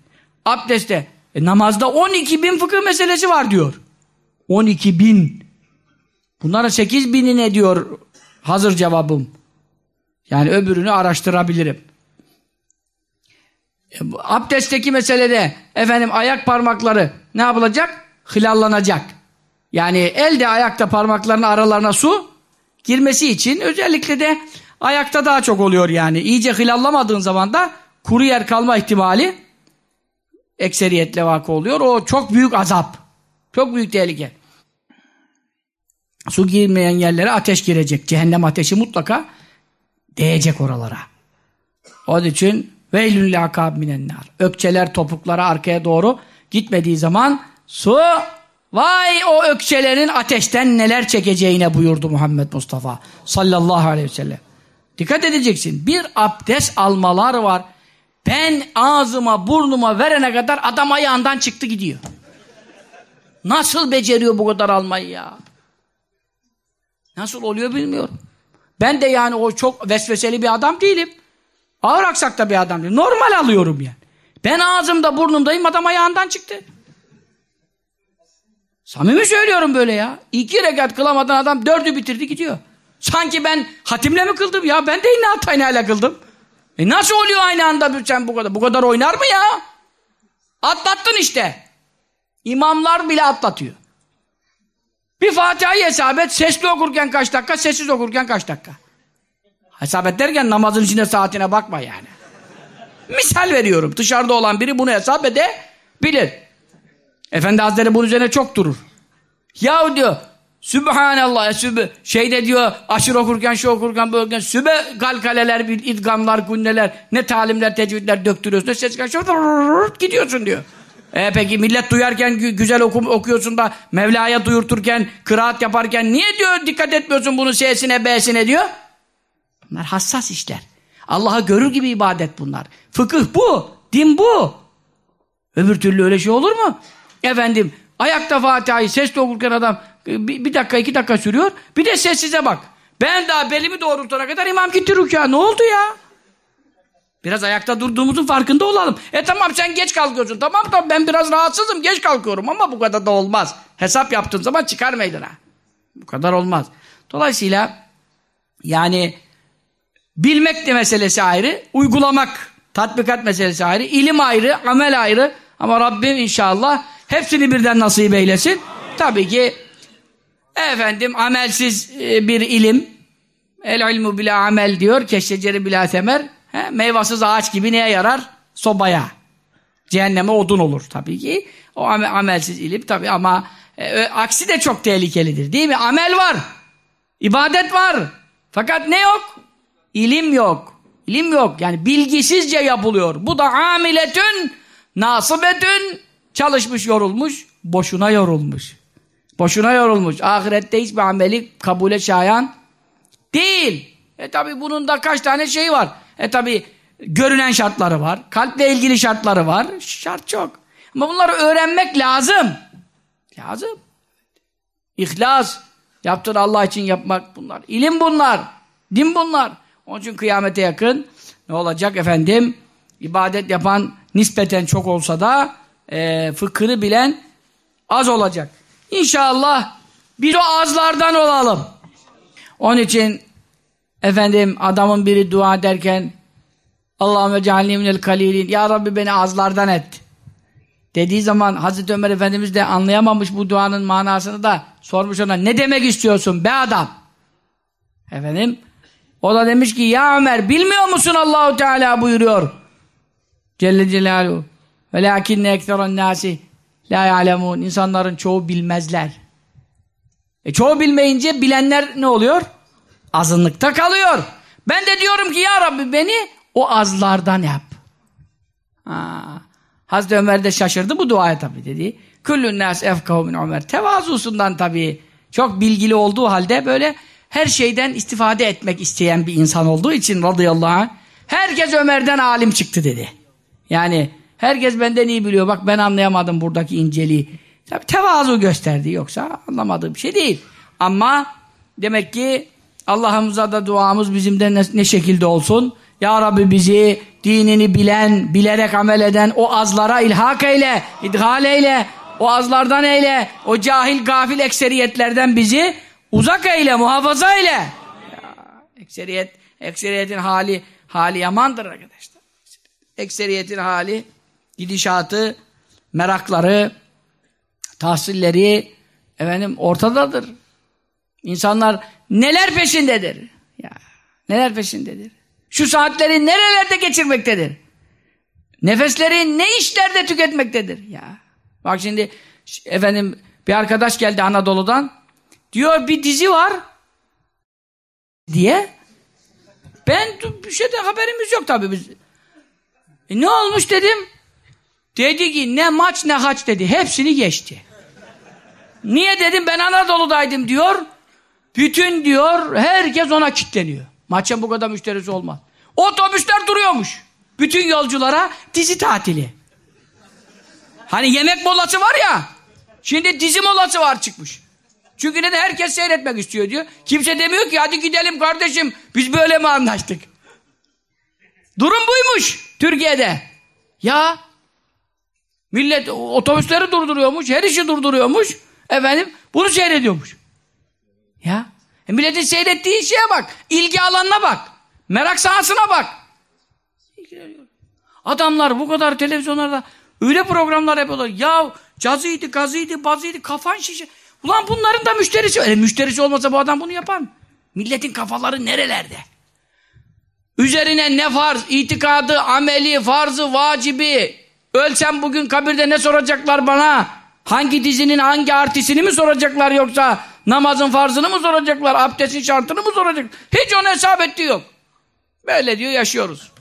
Abdestte. E, namazda 12 bin fıkıh meselesi var diyor. 12 bin. Bunların 8 bini ne diyor hazır cevabım. Yani öbürünü araştırabilirim. E, abdestteki meselede efendim ayak parmakları ne yapılacak? Hilallanacak. Yani elde ayakta parmaklarının aralarına su girmesi için özellikle de ayakta daha çok oluyor yani. İyice hilallamadığın zaman da kuru yer kalma ihtimali ekseriyetle vakı oluyor. O çok büyük azap. Çok büyük tehlike. Su girmeyen yerlere ateş girecek. Cehennem ateşi mutlaka değecek oralara. Onun için veylün lakab minennar. Ökçeler topuklara arkaya doğru gitmediği zaman su vay o ökçelerin ateşten neler çekeceğine buyurdu Muhammed Mustafa sallallahu aleyhi ve sellem. Dikkat edeceksin. Bir abdest almalar var. Ben ağzıma burnuma verene kadar adam ayağından çıktı gidiyor. Nasıl beceriyor bu kadar almayı ya? Nasıl oluyor bilmiyorum. Ben de yani o çok vesveseli bir adam değilim. Ağır aksakta bir adam değil. Normal alıyorum yani. Ben ağzımda burnumdayım adam ayağından çıktı. Samimi söylüyorum böyle ya. İki rekat kılamadan adam dördü bitirdi gidiyor. Sanki ben hatimle mi kıldım ya? Ben de inna hatayla kıldım. E nasıl oluyor aynı anda sen bu kadar? Bu kadar oynar mı ya? Atlattın işte. İmamlar bile atlatıyor. Bir Fatiha'yı hesap et. Sesli okurken kaç dakika, sessiz okurken kaç dakika. Hesap et derken namazın içinde saatine bakma yani. Misal veriyorum. Dışarıda olan biri bunu hesap edebilir. Efendi Hazretleri bunun üzerine çok durur. Yahu diyor Sübhanallah sübü şeyde diyor aşırı okurken şu okurken bu okurken sübe kalkaleler idgamlar gunneler ne talimler tecvidler döktürüyorsun ne ses çıkar gidiyorsun diyor. E peki millet duyarken güzel oku, okuyorsun da Mevla'ya duyurturken kıraat yaparken niye diyor dikkat etmiyorsun bunun S'sine B'sine diyor. Bunlar hassas işler. Allah'a görür gibi ibadet bunlar. Fıkıh bu. Din bu. Öbür türlü öyle şey olur mu? Efendim ayakta Fatiha'yı sesle okurken adam bir, bir dakika iki dakika sürüyor. Bir de sessize bak. Ben daha belimi doğrultana kadar imam gitti rükâ. Ne oldu ya? Biraz ayakta durduğumuzun farkında olalım. E tamam sen geç kalkıyorsun. Tamam tamam ben biraz rahatsızım geç kalkıyorum ama bu kadar da olmaz. Hesap yaptığın zaman çıkar meydana. Bu kadar olmaz. Dolayısıyla yani bilmek de meselesi ayrı, uygulamak, tatbikat meselesi ayrı, ilim ayrı, amel ayrı. Ama Rabbim inşallah hepsini birden nasip eylesin. Tabii ki efendim amelsiz e, bir ilim el ilmu bila amel diyor keşşeceri bila semer he, meyvasız ağaç gibi neye yarar? Sobaya. Cehenneme odun olur tabii ki. O amel, amelsiz ilim tabii ama e, aksi de çok tehlikelidir değil mi? Amel var. ibadet var. Fakat ne yok? İlim yok. İlim yok. Yani bilgisizce yapılıyor. Bu da amiletün nasibetün çalışmış yorulmuş, boşuna yorulmuş. Boşuna yorulmuş. Ahirette hiçbir ameli kabule şayan değil. E tabi bunun da kaç tane şey var. E tabi görünen şartları var. Kalple ilgili şartları var. Şart çok. Ama bunları öğrenmek lazım. Lazım. İhlas. Yaptığın Allah için yapmak bunlar. İlim bunlar. Din bunlar. Onun için kıyamete yakın ne olacak efendim? İbadet yapan nispeten çok olsa da e, fıkhını bilen az olacak. İnşallah biz o azlardan olalım. Onun için efendim adamın biri dua ederken Allahümme cealni minel kalilin Ya Rabbi beni azlardan et. Dediği zaman Hazreti Ömer Efendimiz de anlayamamış bu duanın manasını da sormuş ona ne demek istiyorsun be adam? Efendim o da demiş ki ya Ömer bilmiyor musun Allahu Teala buyuruyor. Celle Celaluhu. Velakinne ekteran nasi la ya'lemun. İnsanların çoğu bilmezler. E çoğu bilmeyince bilenler ne oluyor? Azınlıkta kalıyor. Ben de diyorum ki ya Rabbi beni o azlardan yap. Ha. Hazreti Ömer de şaşırdı bu duaya tabi dedi. Küllün nas efkahu min Ömer. Tevazusundan tabi çok bilgili olduğu halde böyle her şeyden istifade etmek isteyen bir insan olduğu için radıyallahu anh herkes Ömer'den alim çıktı dedi. Yani herkes benden iyi biliyor. Bak ben anlayamadım buradaki inceliği. Tabi tevazu gösterdi. Yoksa anlamadığım bir şey değil. Ama demek ki Allah'ımıza da duamız bizimde ne, ne şekilde olsun. Ya Rabbi bizi dinini bilen, bilerek amel eden o azlara ilhak eyle, idhal eyle, o azlardan eyle, o cahil gafil ekseriyetlerden bizi uzak eyle, muhafaza eyle. Ya, ekseriyet, ekseriyetin hali, hali yamandır arkadaşlar. Ekseriyetin hali, gidişatı, merakları, tahsilleri efendim ortadadır. İnsanlar neler peşindedir? Ya, neler peşindedir? Şu saatleri nerelerde geçirmektedir? Nefesleri ne işlerde tüketmektedir? Ya. Bak şimdi efendim bir arkadaş geldi Anadolu'dan. Diyor bir dizi var diye. Ben bir şeyden haberimiz yok tabii biz. E ne olmuş dedim. Dedi ki ne maç ne haç dedi. Hepsini geçti. Niye dedim ben Anadolu'daydım diyor. Bütün diyor herkes ona kitleniyor. Maçın bu kadar müşterisi olmaz. Otobüsler duruyormuş. Bütün yolculara dizi tatili. Hani yemek molası var ya. Şimdi dizi molası var çıkmış. Çünkü neden herkes seyretmek istiyor diyor. Kimse demiyor ki hadi gidelim kardeşim biz böyle mi anlaştık? Durum buymuş Türkiye'de. Ya millet otobüsleri durduruyormuş, her işi durduruyormuş. Efendim bunu seyrediyormuş. Ya e milletin seyrettiği şeye bak. ilgi alanına bak. Merak sahasına bak. Adamlar bu kadar televizyonlarda öyle programlar yapıyorlar. Ya cazıydı, gazıydı, bazıydı, kafan şişe. Ulan bunların da müşterisi. E, müşterisi olmasa bu adam bunu yapar mı? Milletin kafaları nerelerde? Üzerine ne farz, itikadı, ameli, farzı, vacibi. Ölsem bugün kabirde ne soracaklar bana? Hangi dizinin hangi artisini mi soracaklar yoksa namazın farzını mı soracaklar? Abdestin şartını mı soracak? Hiç onu hesap ettiği yok. Böyle diyor yaşıyoruz.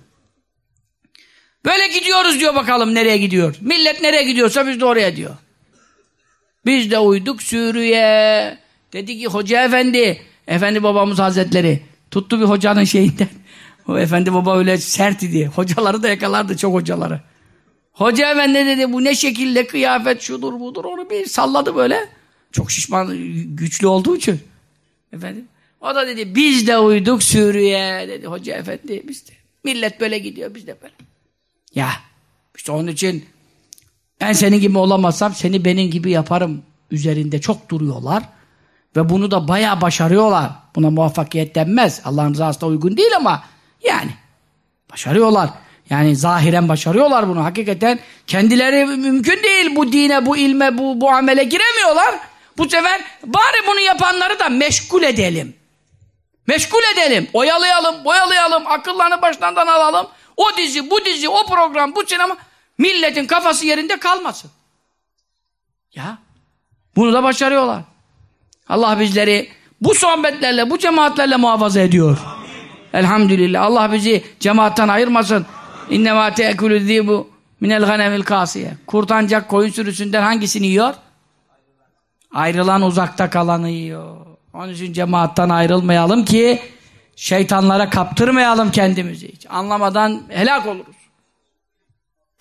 Böyle gidiyoruz diyor bakalım nereye gidiyor. Millet nereye gidiyorsa biz de oraya diyor. Biz de uyduk sürüye. Dedi ki hoca efendi, efendi babamız hazretleri tuttu bir hocanın şeyinden. <laughs> O efendi baba öyle sert idi. Hocaları da yakalardı çok hocaları. Hoca efendi dedi bu ne şekilde kıyafet şudur budur onu bir salladı böyle. Çok şişman güçlü olduğu için. Efendim. O da dedi biz de uyduk sürüye dedi hoca efendi biz de. Millet böyle gidiyor biz de böyle. Ya işte onun için ben senin gibi olamazsam seni benim gibi yaparım üzerinde çok duruyorlar. Ve bunu da bayağı başarıyorlar. Buna muvaffakiyet denmez. Allah'ın rızasına uygun değil ama yani başarıyorlar. Yani zahiren başarıyorlar bunu. Hakikaten kendileri mümkün değil bu dine, bu ilme, bu, bu amele giremiyorlar. Bu sefer bari bunu yapanları da meşgul edelim. Meşgul edelim. Oyalayalım, boyalayalım, akıllarını başlarından alalım. O dizi, bu dizi, o program, bu sinema milletin kafası yerinde kalmasın. Ya bunu da başarıyorlar. Allah bizleri bu sohbetlerle, bu cemaatlerle muhafaza ediyor. Amin. Elhamdülillah. Allah bizi cemaatten ayırmasın. İnnemâ te'ekulü zîbu minel ganemil kâsiye. Kurt koyun sürüsünden hangisini yiyor? Ayrılan uzakta kalanı yiyor. Onun için cemaattan ayrılmayalım ki şeytanlara kaptırmayalım kendimizi hiç. Anlamadan helak oluruz.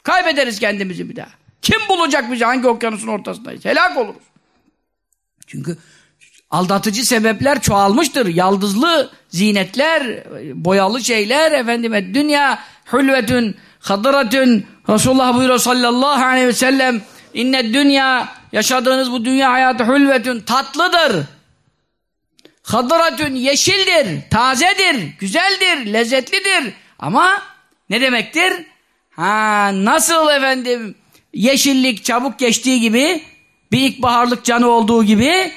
Kaybederiz kendimizi bir daha. Kim bulacak bizi hangi okyanusun ortasındayız? Helak oluruz. Çünkü aldatıcı sebepler çoğalmıştır. Yaldızlı zinetler, boyalı şeyler, efendime dünya hulvetün, hadıratün, Resulullah buyuruyor sallallahu aleyhi ve sellem, inne dünya, yaşadığınız bu dünya hayatı hulvetün, tatlıdır. Hadıratün, yeşildir, tazedir, güzeldir, lezzetlidir. Ama ne demektir? Ha, nasıl efendim yeşillik çabuk geçtiği gibi, bir ilkbaharlık canı olduğu gibi,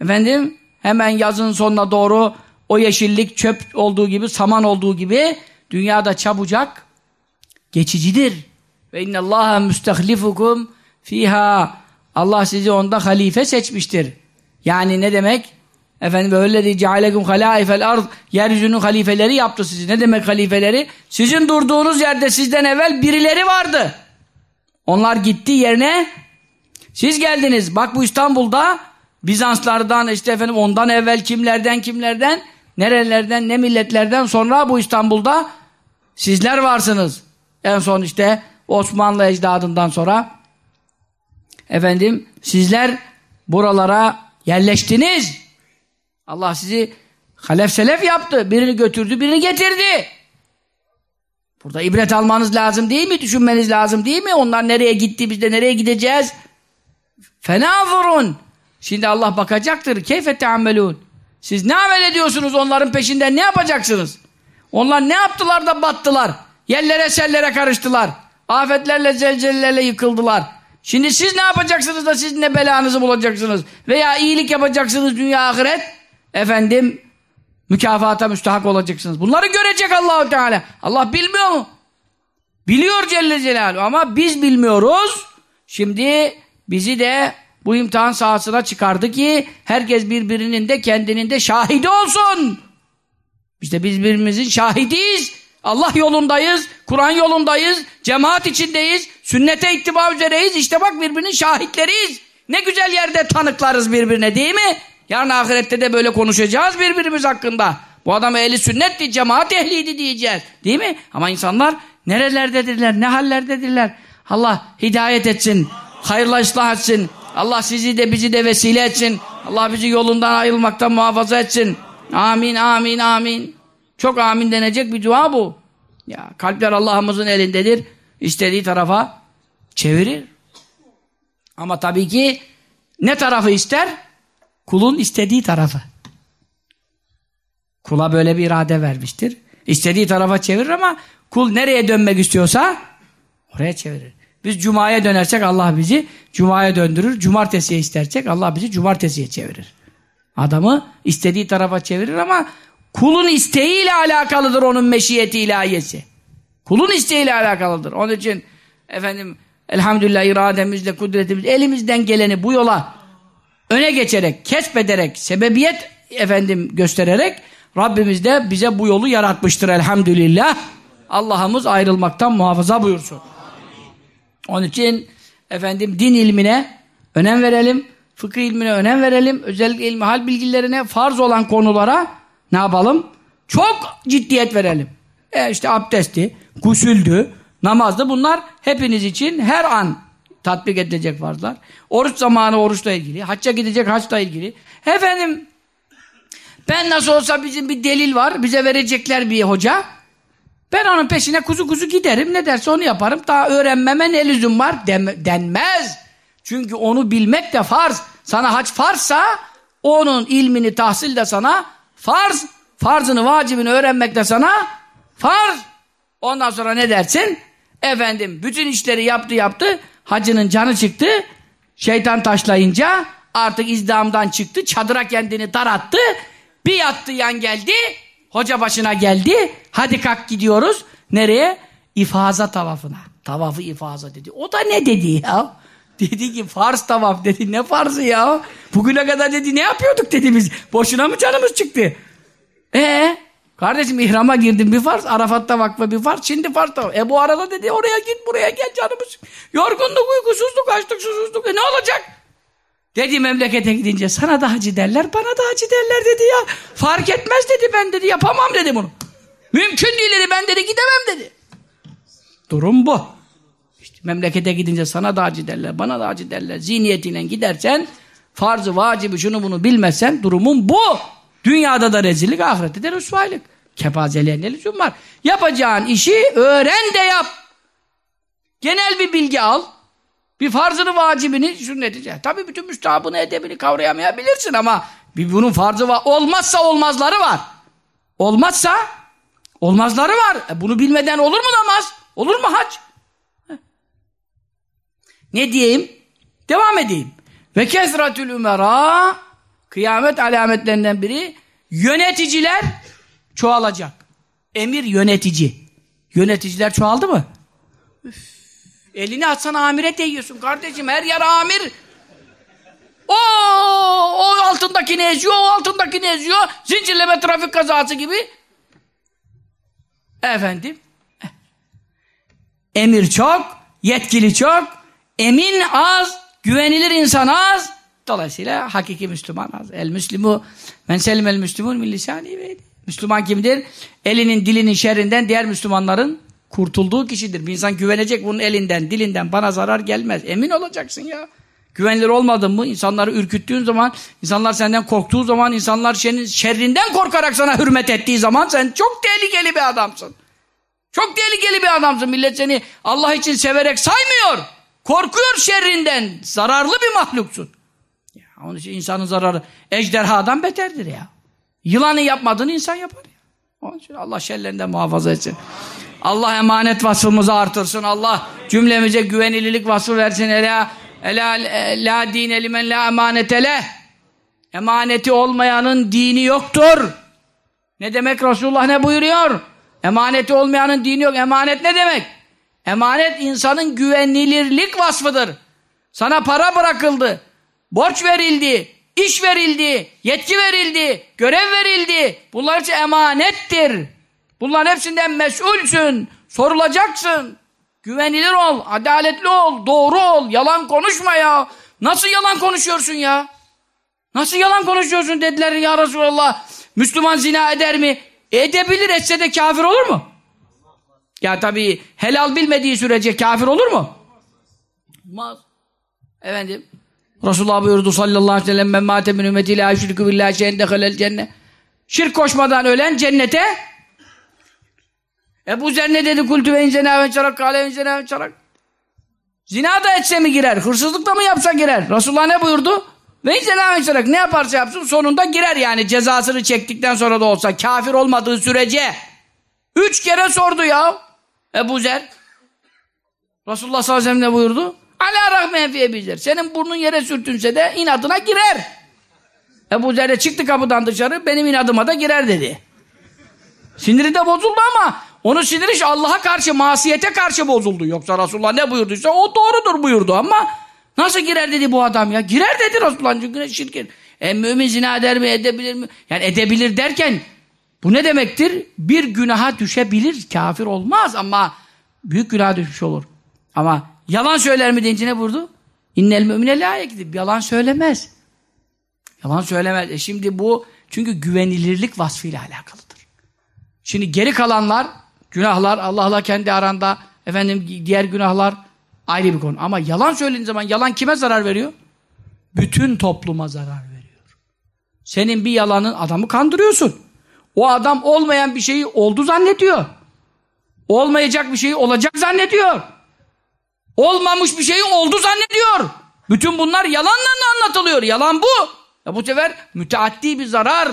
efendim hemen yazın sonuna doğru o yeşillik çöp olduğu gibi, saman olduğu gibi dünyada çabucak geçicidir. Ve innallaha müstehlifukum fiha. Allah sizi onda halife seçmiştir. Yani ne demek? Efendim öyle de cealekum halaifel ard yeryüzünün halifeleri yaptı sizi. Ne demek halifeleri? Sizin durduğunuz yerde sizden evvel birileri vardı. Onlar gitti yerine siz geldiniz. Bak bu İstanbul'da Bizanslardan işte efendim ondan evvel kimlerden kimlerden nerelerden ne milletlerden sonra bu İstanbul'da sizler varsınız. En son işte Osmanlı ecdadından sonra efendim sizler buralara yerleştiniz. Allah sizi halef selef yaptı. Birini götürdü, birini getirdi. Burada ibret almanız lazım değil mi? Düşünmeniz lazım değil mi? Onlar nereye gitti, biz de nereye gideceğiz? Fenâzurun. Şimdi Allah bakacaktır. Keyfe teammelûn. Siz ne amel ediyorsunuz onların peşinden ne yapacaksınız? Onlar ne yaptılar da battılar? Yerlere sellere karıştılar. Afetlerle zelzelelerle yıkıldılar. Şimdi siz ne yapacaksınız da siz ne belanızı bulacaksınız? Veya iyilik yapacaksınız dünya ahiret. Efendim mükafata müstahak olacaksınız. Bunları görecek Allahu Teala. Allah bilmiyor mu? Biliyor Celle Celaluhu ama biz bilmiyoruz. Şimdi bizi de bu imtihan sahasına çıkardı ki herkes birbirinin de kendinin de şahidi olsun. İşte biz birbirimizin şahidiyiz. Allah yolundayız, Kur'an yolundayız, cemaat içindeyiz, sünnete ittiba üzereyiz. İşte bak birbirinin şahitleriyiz. Ne güzel yerde tanıklarız birbirine değil mi? Yarın ahirette de böyle konuşacağız birbirimiz hakkında. Bu adam ehli sünnetti, cemaat ehliydi diyeceğiz. Değil mi? Ama insanlar nerelerdedirler, ne hallerdedirler. Allah hidayet etsin, hayırla ıslah etsin. Allah sizi de bizi de vesile etsin. Allah bizi yolundan ayrılmaktan muhafaza etsin. Amin, amin, amin. Çok amin denecek bir dua bu. Ya kalpler Allah'ımızın elindedir. İstediği tarafa çevirir. Ama tabii ki ne tarafı ister? Kulun istediği tarafı. Kula böyle bir irade vermiştir. İstediği tarafa çevirir ama kul nereye dönmek istiyorsa oraya çevirir. Biz cumaya dönersek Allah bizi cumaya döndürür. Cumartesiye istersek Allah bizi cumartesiye çevirir. Adamı istediği tarafa çevirir ama kulun isteğiyle alakalıdır onun meşiyeti ilahiyesi. Kulun isteğiyle alakalıdır. Onun için efendim elhamdülillah irademizle, kudretimiz elimizden geleni bu yola öne geçerek, kesbederek, sebebiyet efendim göstererek Rabbimiz de bize bu yolu yaratmıştır elhamdülillah. Allah'ımız ayrılmaktan muhafaza buyursun. Onun için efendim din ilmine önem verelim, fıkıh ilmine önem verelim, özellikle ilmi hal bilgilerine farz olan konulara ne yapalım? Çok ciddiyet verelim. E işte abdesti, gusüldü, namazdı bunlar hepiniz için her an tatbik edilecek farzlar. Oruç zamanı oruçla ilgili, hacca gidecek haçla ilgili. Efendim ben nasıl olsa bizim bir delil var, bize verecekler bir hoca. Ben onun peşine kuzu kuzu giderim. Ne derse onu yaparım. Daha öğrenmeme ne lüzum var denmez. Çünkü onu bilmek de farz. Sana hac farzsa onun ilmini tahsil de sana farz. Farzını, vacibini öğrenmek de sana farz. Ondan sonra ne dersin? Efendim bütün işleri yaptı yaptı. Hacının canı çıktı. Şeytan taşlayınca artık izdamdan çıktı. Çadıra kendini darattı. Bir yattı yan geldi. Hoca başına geldi. Hadi kalk gidiyoruz. Nereye? İfaza tavafına. Tavafı ifaza dedi. O da ne dedi ya? Dedi ki farz tavaf dedi. Ne farzı ya? Bugüne kadar dedi ne yapıyorduk dedi biz. Boşuna mı canımız çıktı? Ee, kardeşim ihrama girdim bir farz. Arafat'ta vakfa bir farz. Şimdi farz tavaf. E bu arada dedi oraya git buraya gel canımız. Yorgunluk, uykusuzluk, açlık, susuzluk. E ne olacak? Dedi memlekete gidince sana da hacı derler, bana da hacı derler dedi ya. Fark etmez dedi ben dedi, yapamam dedi bunu. Mümkün değil dedi, ben dedi gidemem dedi. Durum bu. Memlekete gidince sana da hacı derler, bana da hacı derler. Zihniyetiyle gidersen, farzı, vacibi, şunu bunu bilmezsen durumun bu. Dünyada da rezillik, ahirette de rüsvaylık. Kepazeliğe ne lüzum var? Yapacağın işi öğren de yap. Genel bir bilgi al. Bir farzını, vacibini sünneti. Tabii bütün müstahabını, edebini kavrayamayabilirsin ama bir bunun farzı var. Olmazsa olmazları var. Olmazsa olmazları var. E bunu bilmeden olur mu namaz? Olur mu hac? Ne diyeyim? Devam edeyim. Ve kesratül ümera kıyamet alametlerinden biri yöneticiler çoğalacak. Emir yönetici. Yöneticiler çoğaldı mı? Üf. Elini atsan amire değiyorsun kardeşim. Her yer amir. O, o altındakini eziyor, o altındakini eziyor. Zincirleme trafik kazası gibi. Efendim. Emir çok, yetkili çok, emin az, güvenilir insan az. Dolayısıyla hakiki Müslüman az. El Müslümu, men selim el Müslümun millisani ve Müslüman kimdir? Elinin dilinin şerrinden diğer Müslümanların kurtulduğu kişidir. Bir insan güvenecek bunun elinden, dilinden bana zarar gelmez. Emin olacaksın ya. Güvenilir olmadın mı? İnsanları ürküttüğün zaman, insanlar senden korktuğu zaman, insanlar senin şerrinden korkarak sana hürmet ettiği zaman sen çok tehlikeli bir adamsın. Çok tehlikeli bir adamsın. Millet seni Allah için severek saymıyor. Korkuyor şerrinden. Zararlı bir mahluksun. Ya, onun için insanın zararı ejderhadan beterdir ya. Yılanı yapmadığını insan yapar. Ya. Onun için Allah şerlerinden muhafaza etsin. Allah emanet vasfımızı artırsın. Allah cümlemize güvenililik vasfı versin. Ela, ela la dine limen la emanetele. Emaneti olmayanın dini yoktur. Ne demek Resulullah ne buyuruyor? Emaneti olmayanın dini yok. Emanet ne demek? Emanet insanın güvenilirlik vasfıdır. Sana para bırakıldı. Borç verildi. iş verildi. Yetki verildi. Görev verildi. Bunlar için emanettir. Bunların hepsinden mesulsün. Sorulacaksın. Güvenilir ol, adaletli ol, doğru ol, yalan konuşma ya. Nasıl yalan konuşuyorsun ya? Nasıl yalan konuşuyorsun dediler ya Resulallah. Müslüman zina eder mi? Edebilir etse de kafir olur mu? Ya tabii helal bilmediği sürece kafir olur mu? Olmaz. Efendim Resulullah buyurdu sallallahu aleyhi ve sellem men mâte min ümmeti la şirkü billahi şeyen dehalel cennet. Şirk koşmadan ölen cennete Ebu Zer ne dedi? Kultü ve inzena ve çarak, kale ve inzena ve çarak. Zina da etse mi girer? Hırsızlık da mı yapsa girer? Resulullah ne buyurdu? Ve inzena ve çarak. Ne yaparsa yapsın sonunda girer yani cezasını çektikten sonra da olsa. Kafir olmadığı sürece. Üç kere sordu ya. Ebu Zer. Resulullah sallallahu aleyhi ve sellem ne buyurdu? Ala rahmen fiye bizler. Senin burnun yere sürtünse de inadına girer. Ebu Zer de çıktı kapıdan dışarı benim inadıma da girer dedi. Siniri de bozuldu ama onun siniri Allah'a karşı, masiyete karşı bozuldu. Yoksa Resulullah ne buyurduysa o doğrudur buyurdu ama nasıl girer dedi bu adam ya? Girer dedi Resulullah çünkü şirkin. E mümin zina eder mi, edebilir mi? Yani edebilir derken bu ne demektir? Bir günaha düşebilir, kafir olmaz ama büyük günaha düşmüş olur. Ama yalan söyler mi deyince ne vurdu? İnnel mümine la gidip yalan söylemez. Yalan söylemez. E şimdi bu çünkü güvenilirlik vasfıyla alakalıdır. Şimdi geri kalanlar, günahlar, Allah'la kendi aranda, efendim diğer günahlar ayrı bir konu. Ama yalan söylediğin zaman yalan kime zarar veriyor? Bütün topluma zarar veriyor. Senin bir yalanın adamı kandırıyorsun. O adam olmayan bir şeyi oldu zannediyor. Olmayacak bir şeyi olacak zannediyor. Olmamış bir şeyi oldu zannediyor. Bütün bunlar yalanla anlatılıyor. Yalan bu. Ya bu sefer müteaddi bir zarar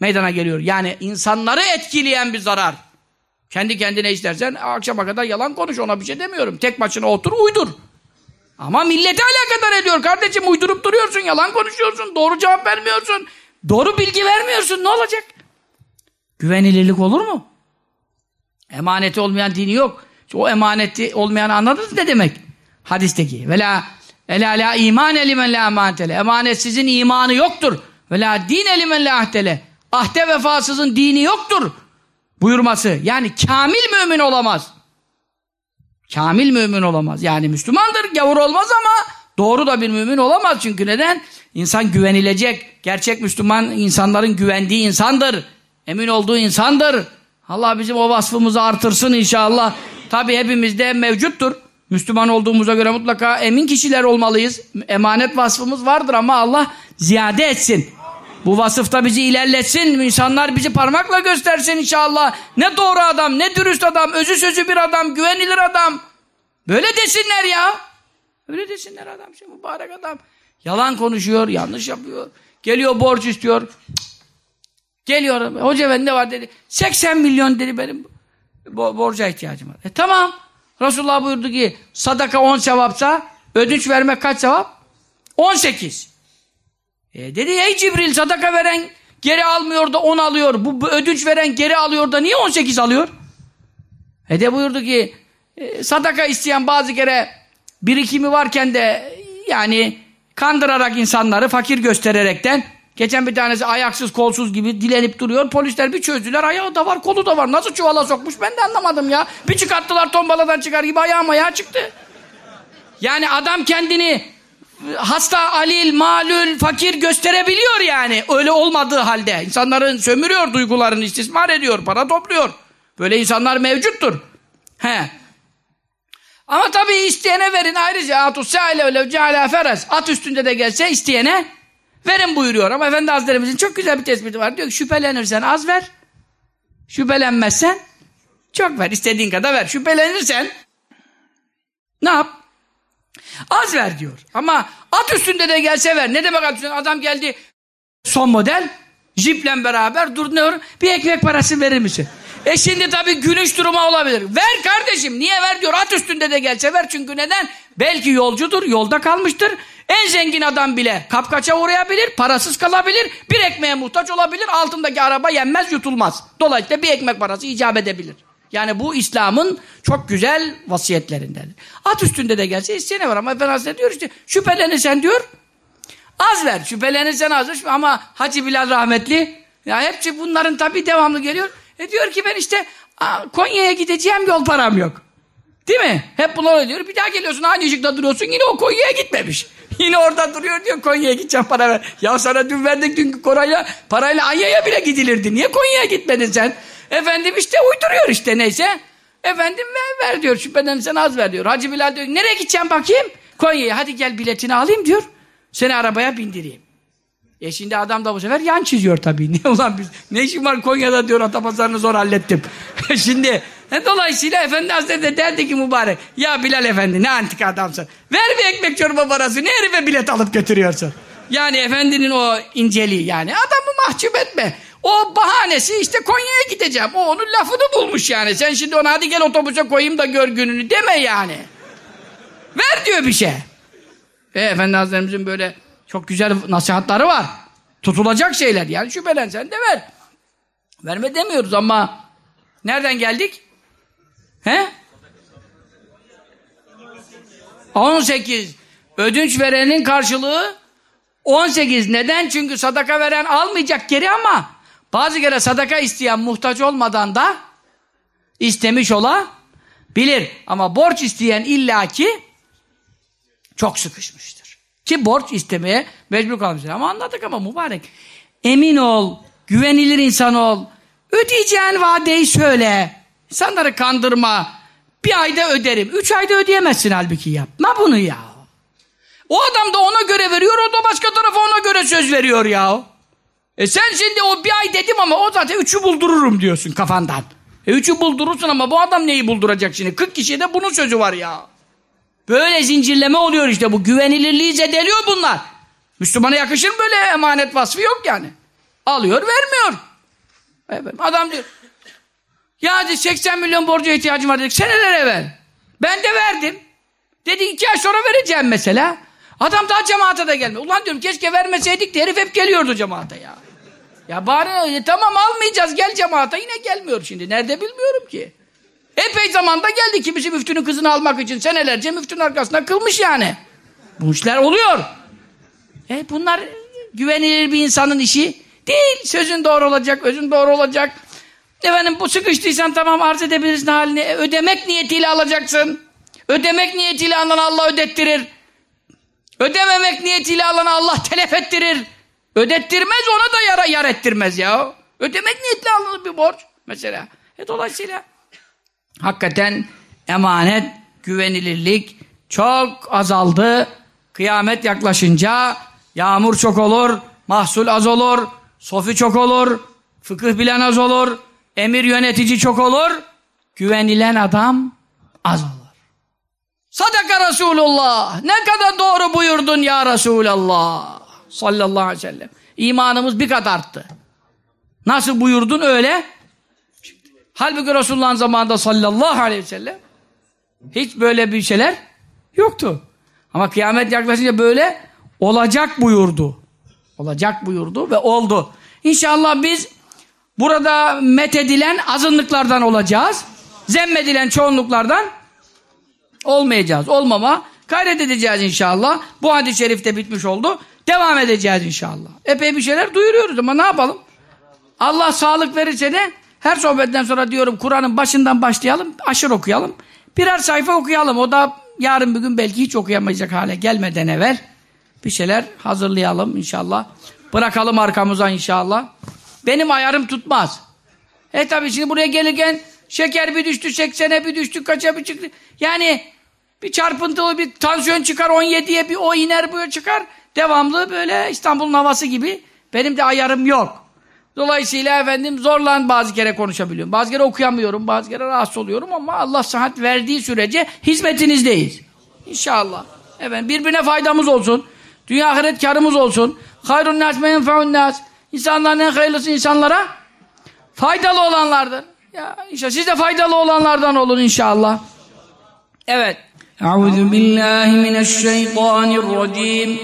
meydana geliyor. Yani insanları etkileyen bir zarar. Kendi kendine istersen akşama kadar yalan konuş ona bir şey demiyorum. Tek başına otur uydur. Ama millete alakadar ediyor kardeşim uydurup duruyorsun yalan konuşuyorsun doğru cevap vermiyorsun. Doğru bilgi vermiyorsun ne olacak? Güvenilirlik olur mu? Emaneti olmayan dini yok. O emaneti olmayan anladınız ne demek? Hadisteki. Vela Ela la iman elimen la emanetele. Emanetsizin imanı yoktur. Ve la din elimen la ahdele. Ahde vefasızın dini yoktur. Buyurması. Yani kamil mümin olamaz. Kamil mümin olamaz. Yani Müslümandır, gavur olmaz ama doğru da bir mümin olamaz. Çünkü neden? İnsan güvenilecek. Gerçek Müslüman insanların güvendiği insandır. Emin olduğu insandır. Allah bizim o vasfımızı artırsın inşallah. Tabi hepimizde mevcuttur. Müslüman olduğumuza göre mutlaka emin kişiler olmalıyız. Emanet vasfımız vardır ama Allah ziyade etsin. Bu vasıfta bizi ilerletsin. İnsanlar bizi parmakla göstersin inşallah. Ne doğru adam, ne dürüst adam, özü sözü bir adam, güvenilir adam. Böyle desinler ya. Öyle desinler adam. Şey, mübarek adam. Yalan konuşuyor, yanlış yapıyor. Geliyor borç istiyor. Geliyor. Hoca bende var dedi. 80 milyon dedi benim borca ihtiyacım var. E tamam. Resulullah buyurdu ki sadaka 10 sevapsa ödünç vermek kaç sevap? 18. E dedi ey Cibril sadaka veren geri almıyor da 10 alıyor. Bu, bu ödünç veren geri alıyor da niye 18 alıyor? E de buyurdu ki e, sadaka isteyen bazı kere birikimi varken de yani kandırarak insanları fakir göstererekten geçen bir tanesi ayaksız kolsuz gibi dilenip duruyor. Polisler bir çözdüler ayağı da var kolu da var. Nasıl çuvala sokmuş ben de anlamadım ya. Bir çıkarttılar tombaladan çıkar gibi ayağım ayağı çıktı. Yani adam kendini hasta, alil, malül, fakir gösterebiliyor yani. Öyle olmadığı halde. insanların sömürüyor duygularını, istismar ediyor, para topluyor. Böyle insanlar mevcuttur. He. Ama tabii isteyene verin ayrıca atus sâile öyle feres. At üstünde de gelse isteyene verin buyuruyor. Ama Efendi Hazretlerimizin çok güzel bir tespiti var. Diyor ki şüphelenirsen az ver. Şüphelenmezsen çok ver. İstediğin kadar ver. Şüphelenirsen ne yap? Az ver diyor. Ama at üstünde de gelse ver. Ne demek at üstünde? Adam geldi son model jiple beraber dur ne Bir ekmek parası verir misin? E şimdi tabii gülüş durumu olabilir. Ver kardeşim. Niye ver diyor. At üstünde de gelse ver. Çünkü neden? Belki yolcudur. Yolda kalmıştır. En zengin adam bile kapkaça uğrayabilir. Parasız kalabilir. Bir ekmeğe muhtaç olabilir. Altındaki araba yenmez yutulmaz. Dolayısıyla bir ekmek parası icap edebilir. Yani bu İslam'ın çok güzel vasiyetlerinden. At üstünde de gelse isteyene var ama Efendimiz diyor işte şüphelenirsen diyor az ver. Şüphelenirsen az ver ama Hacı Bilal rahmetli ya hepsi bunların tabi devamlı geliyor. E diyor ki ben işte Konya'ya gideceğim yol param yok. Değil mi? Hep bunlar diyor. Bir daha geliyorsun aynı ışıkta duruyorsun yine o Konya'ya gitmemiş. <laughs> Yine orada duruyor diyor Konya'ya gideceğim para ver. Ya sana dün verdik dünkü Korayla parayla Anya'ya bile gidilirdi. Niye Konya'ya gitmedin sen? Efendim işte uyduruyor işte neyse. Efendim ver, ver diyor şüpheden sen az ver diyor. Hacı Bilal diyor nereye gideceğim bakayım? Konya'ya hadi gel biletini alayım diyor. Seni arabaya bindireyim. E şimdi adam da bu sefer yan çiziyor tabii. <laughs> Niye ulan biz? Ne işin var Konya'da diyor Atapazarını zor hallettim. <laughs> Şimdi dolayısıyla Efendi Hazretleri derdi ki mübarek ya Bilal Efendi ne antik adamsın. Ver bir ekmek çorba parası ne herife bilet alıp götürüyorsun. Yani efendinin o inceliği yani adamı mahcup etme. O bahanesi işte Konya'ya gideceğim. O onun lafını bulmuş yani. Sen şimdi ona hadi gel otobüse koyayım da gör gününü deme yani. Ver diyor bir şey. E, Efendi Hazretlerimizin böyle çok güzel nasihatları var. Tutulacak şeyler yani şüphelensen de ver. Verme demiyoruz ama nereden geldik? He? 18. Ödünç verenin karşılığı 18. Neden? Çünkü sadaka veren almayacak geri ama bazı kere sadaka isteyen muhtaç olmadan da istemiş ola bilir. Ama borç isteyen illaki çok sıkışmıştır. Ki borç istemeye mecbur kalmıştır. Ama anladık ama mübarek. Emin ol, güvenilir insan ol. Ödeyeceğin vadeyi söyle. İnsanları kandırma. Bir ayda öderim. Üç ayda ödeyemezsin halbuki yapma bunu ya. O adam da ona göre veriyor, o da başka tarafa ona göre söz veriyor ya. E sen şimdi o bir ay dedim ama o zaten üçü buldururum diyorsun kafandan. E üçü buldurursun ama bu adam neyi bulduracak şimdi? 40 kişide bunun sözü var ya. Böyle zincirleme oluyor işte bu güvenilirliği zedeliyor bunlar. Müslümana yakışır böyle emanet vasfı yok yani. Alıyor vermiyor. Adam diyor ya 80 milyon borca ihtiyacım var dedik seneler evvel. Ben de verdim. Dedi iki ay sonra vereceğim mesela. Adam daha cemaate de gelmiyor. Ulan diyorum keşke vermeseydik de herif hep geliyordu cemaate ya. Ya bari e, tamam almayacağız gel cemaate yine gelmiyor şimdi. Nerede bilmiyorum ki. Epey zamanda geldi kimisi müftünün kızını almak için senelerce müftünün arkasında kılmış yani. Bu işler oluyor. E bunlar güvenilir bir insanın işi değil. Sözün doğru olacak, özün doğru olacak. Efendim bu sıkıştıysan tamam arz edebilirsin halini. E, ödemek niyetiyle alacaksın. Ödemek niyetiyle alan Allah ödettirir. Ödememek niyetiyle alan Allah telef ettirir. Ödettirmez ona da yara yar ettirmez ya. Ödemek niyetli alınır bir borç mesela. E dolayısıyla hakikaten emanet, güvenilirlik çok azaldı. Kıyamet yaklaşınca yağmur çok olur, mahsul az olur, sofi çok olur, fıkıh bilen az olur, emir yönetici çok olur, güvenilen adam az olur. Sadaka Resulullah. Ne kadar doğru buyurdun ya Resulallah. Sallallahu aleyhi ve sellem. İmanımız bir kat arttı. Nasıl buyurdun öyle? Halbuki Resulullah'ın zamanında sallallahu aleyhi ve sellem hiç böyle bir şeyler yoktu. Ama kıyamet yaklaşınca böyle olacak buyurdu. Olacak buyurdu ve oldu. İnşallah biz burada methedilen azınlıklardan olacağız. Zemmedilen çoğunluklardan olmayacağız. Olmama gayret edeceğiz inşallah. Bu hadis-i şerifte bitmiş oldu. Devam edeceğiz inşallah. Epey bir şeyler duyuruyoruz ama ne yapalım? Allah sağlık verirse de her sohbetten sonra diyorum Kur'an'ın başından başlayalım, aşır okuyalım. Birer sayfa okuyalım. O da yarın bir gün belki hiç okuyamayacak hale gelmeden evvel bir şeyler hazırlayalım inşallah. Bırakalım arkamıza inşallah. Benim ayarım tutmaz. E tabi şimdi buraya gelirken şeker bir düştü 80'e bir düştü kaça bir çıktı. Yani bir çarpıntılı bir tansiyon çıkar 17'ye bir o iner bu çıkar. Devamlı böyle İstanbul'un havası gibi. Benim de ayarım yok. Dolayısıyla efendim zorlan bazı kere konuşabiliyorum. Bazı kere okuyamıyorum. Bazı kere rahatsız oluyorum ama Allah sıhhat verdiği sürece hizmetinizdeyiz. İnşallah. Efendim birbirine faydamız olsun. Dünya ahiret karımız olsun. Hayrun nas menfeun nas. İnsanların en hayırlısı insanlara faydalı olanlardır. Ya inşallah siz de faydalı olanlardan olun inşallah. Evet. Euzu billahi mineşşeytanirracim.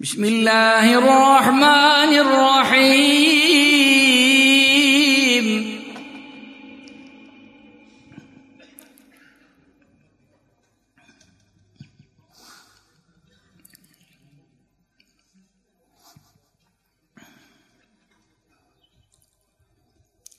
Bismillahirrahmanirrahim.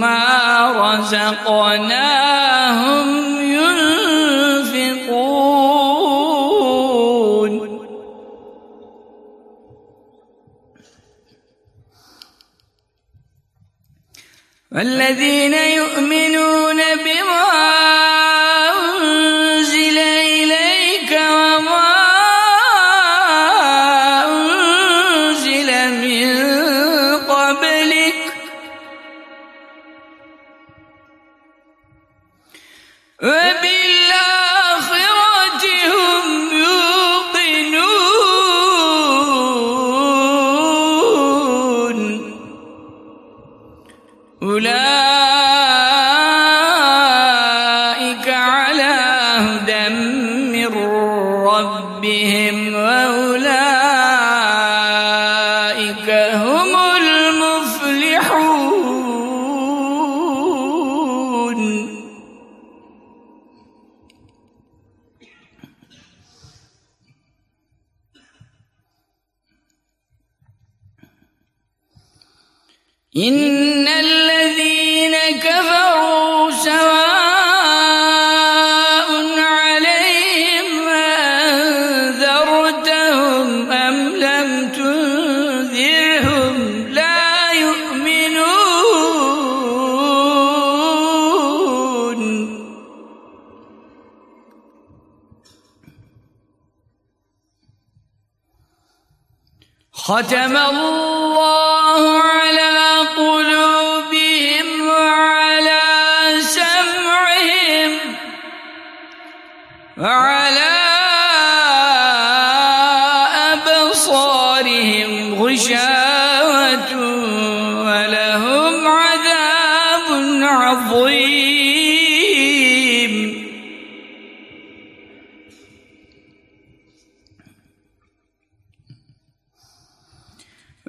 ما رزقناهم ينفقون والذين يؤمنون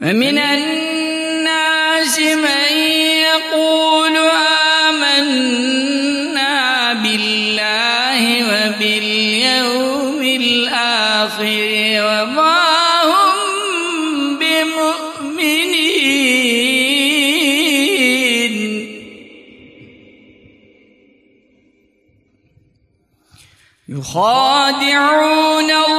من الناس من يقول آمنا بالله وباليوم الآخر وما هم بمؤمنين. يخادعون الله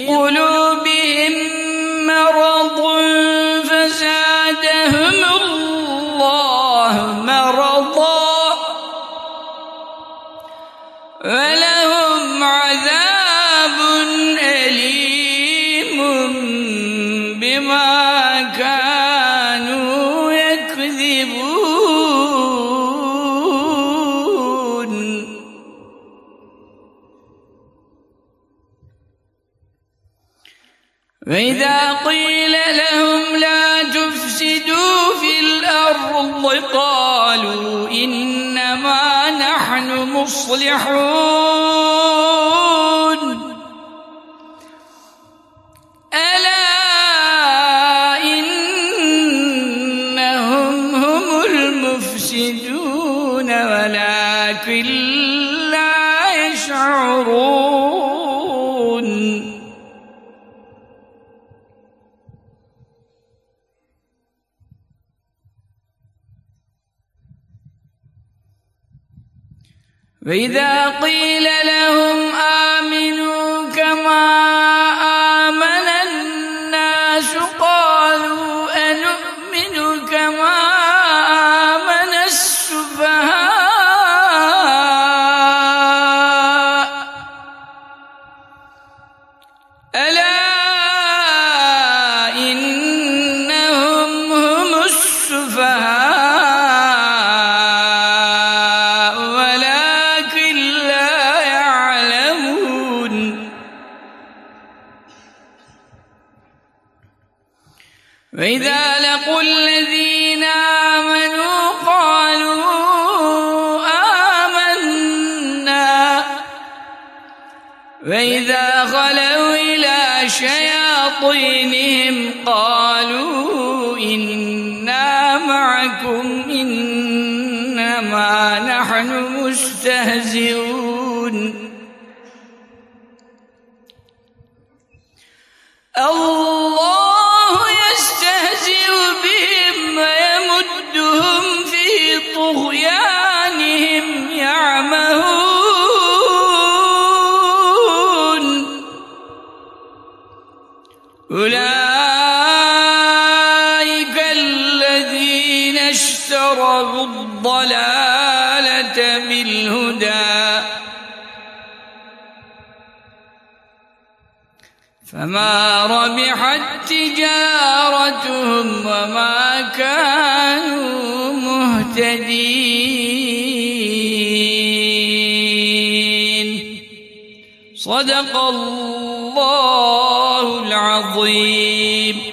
يقولون الأرض قالوا إنما نحن مصلحون. وإذا قيل لهم آمنوا تهزئون فما ربحت تجارتهم وما كانوا مهتدين. صدق الله العظيم.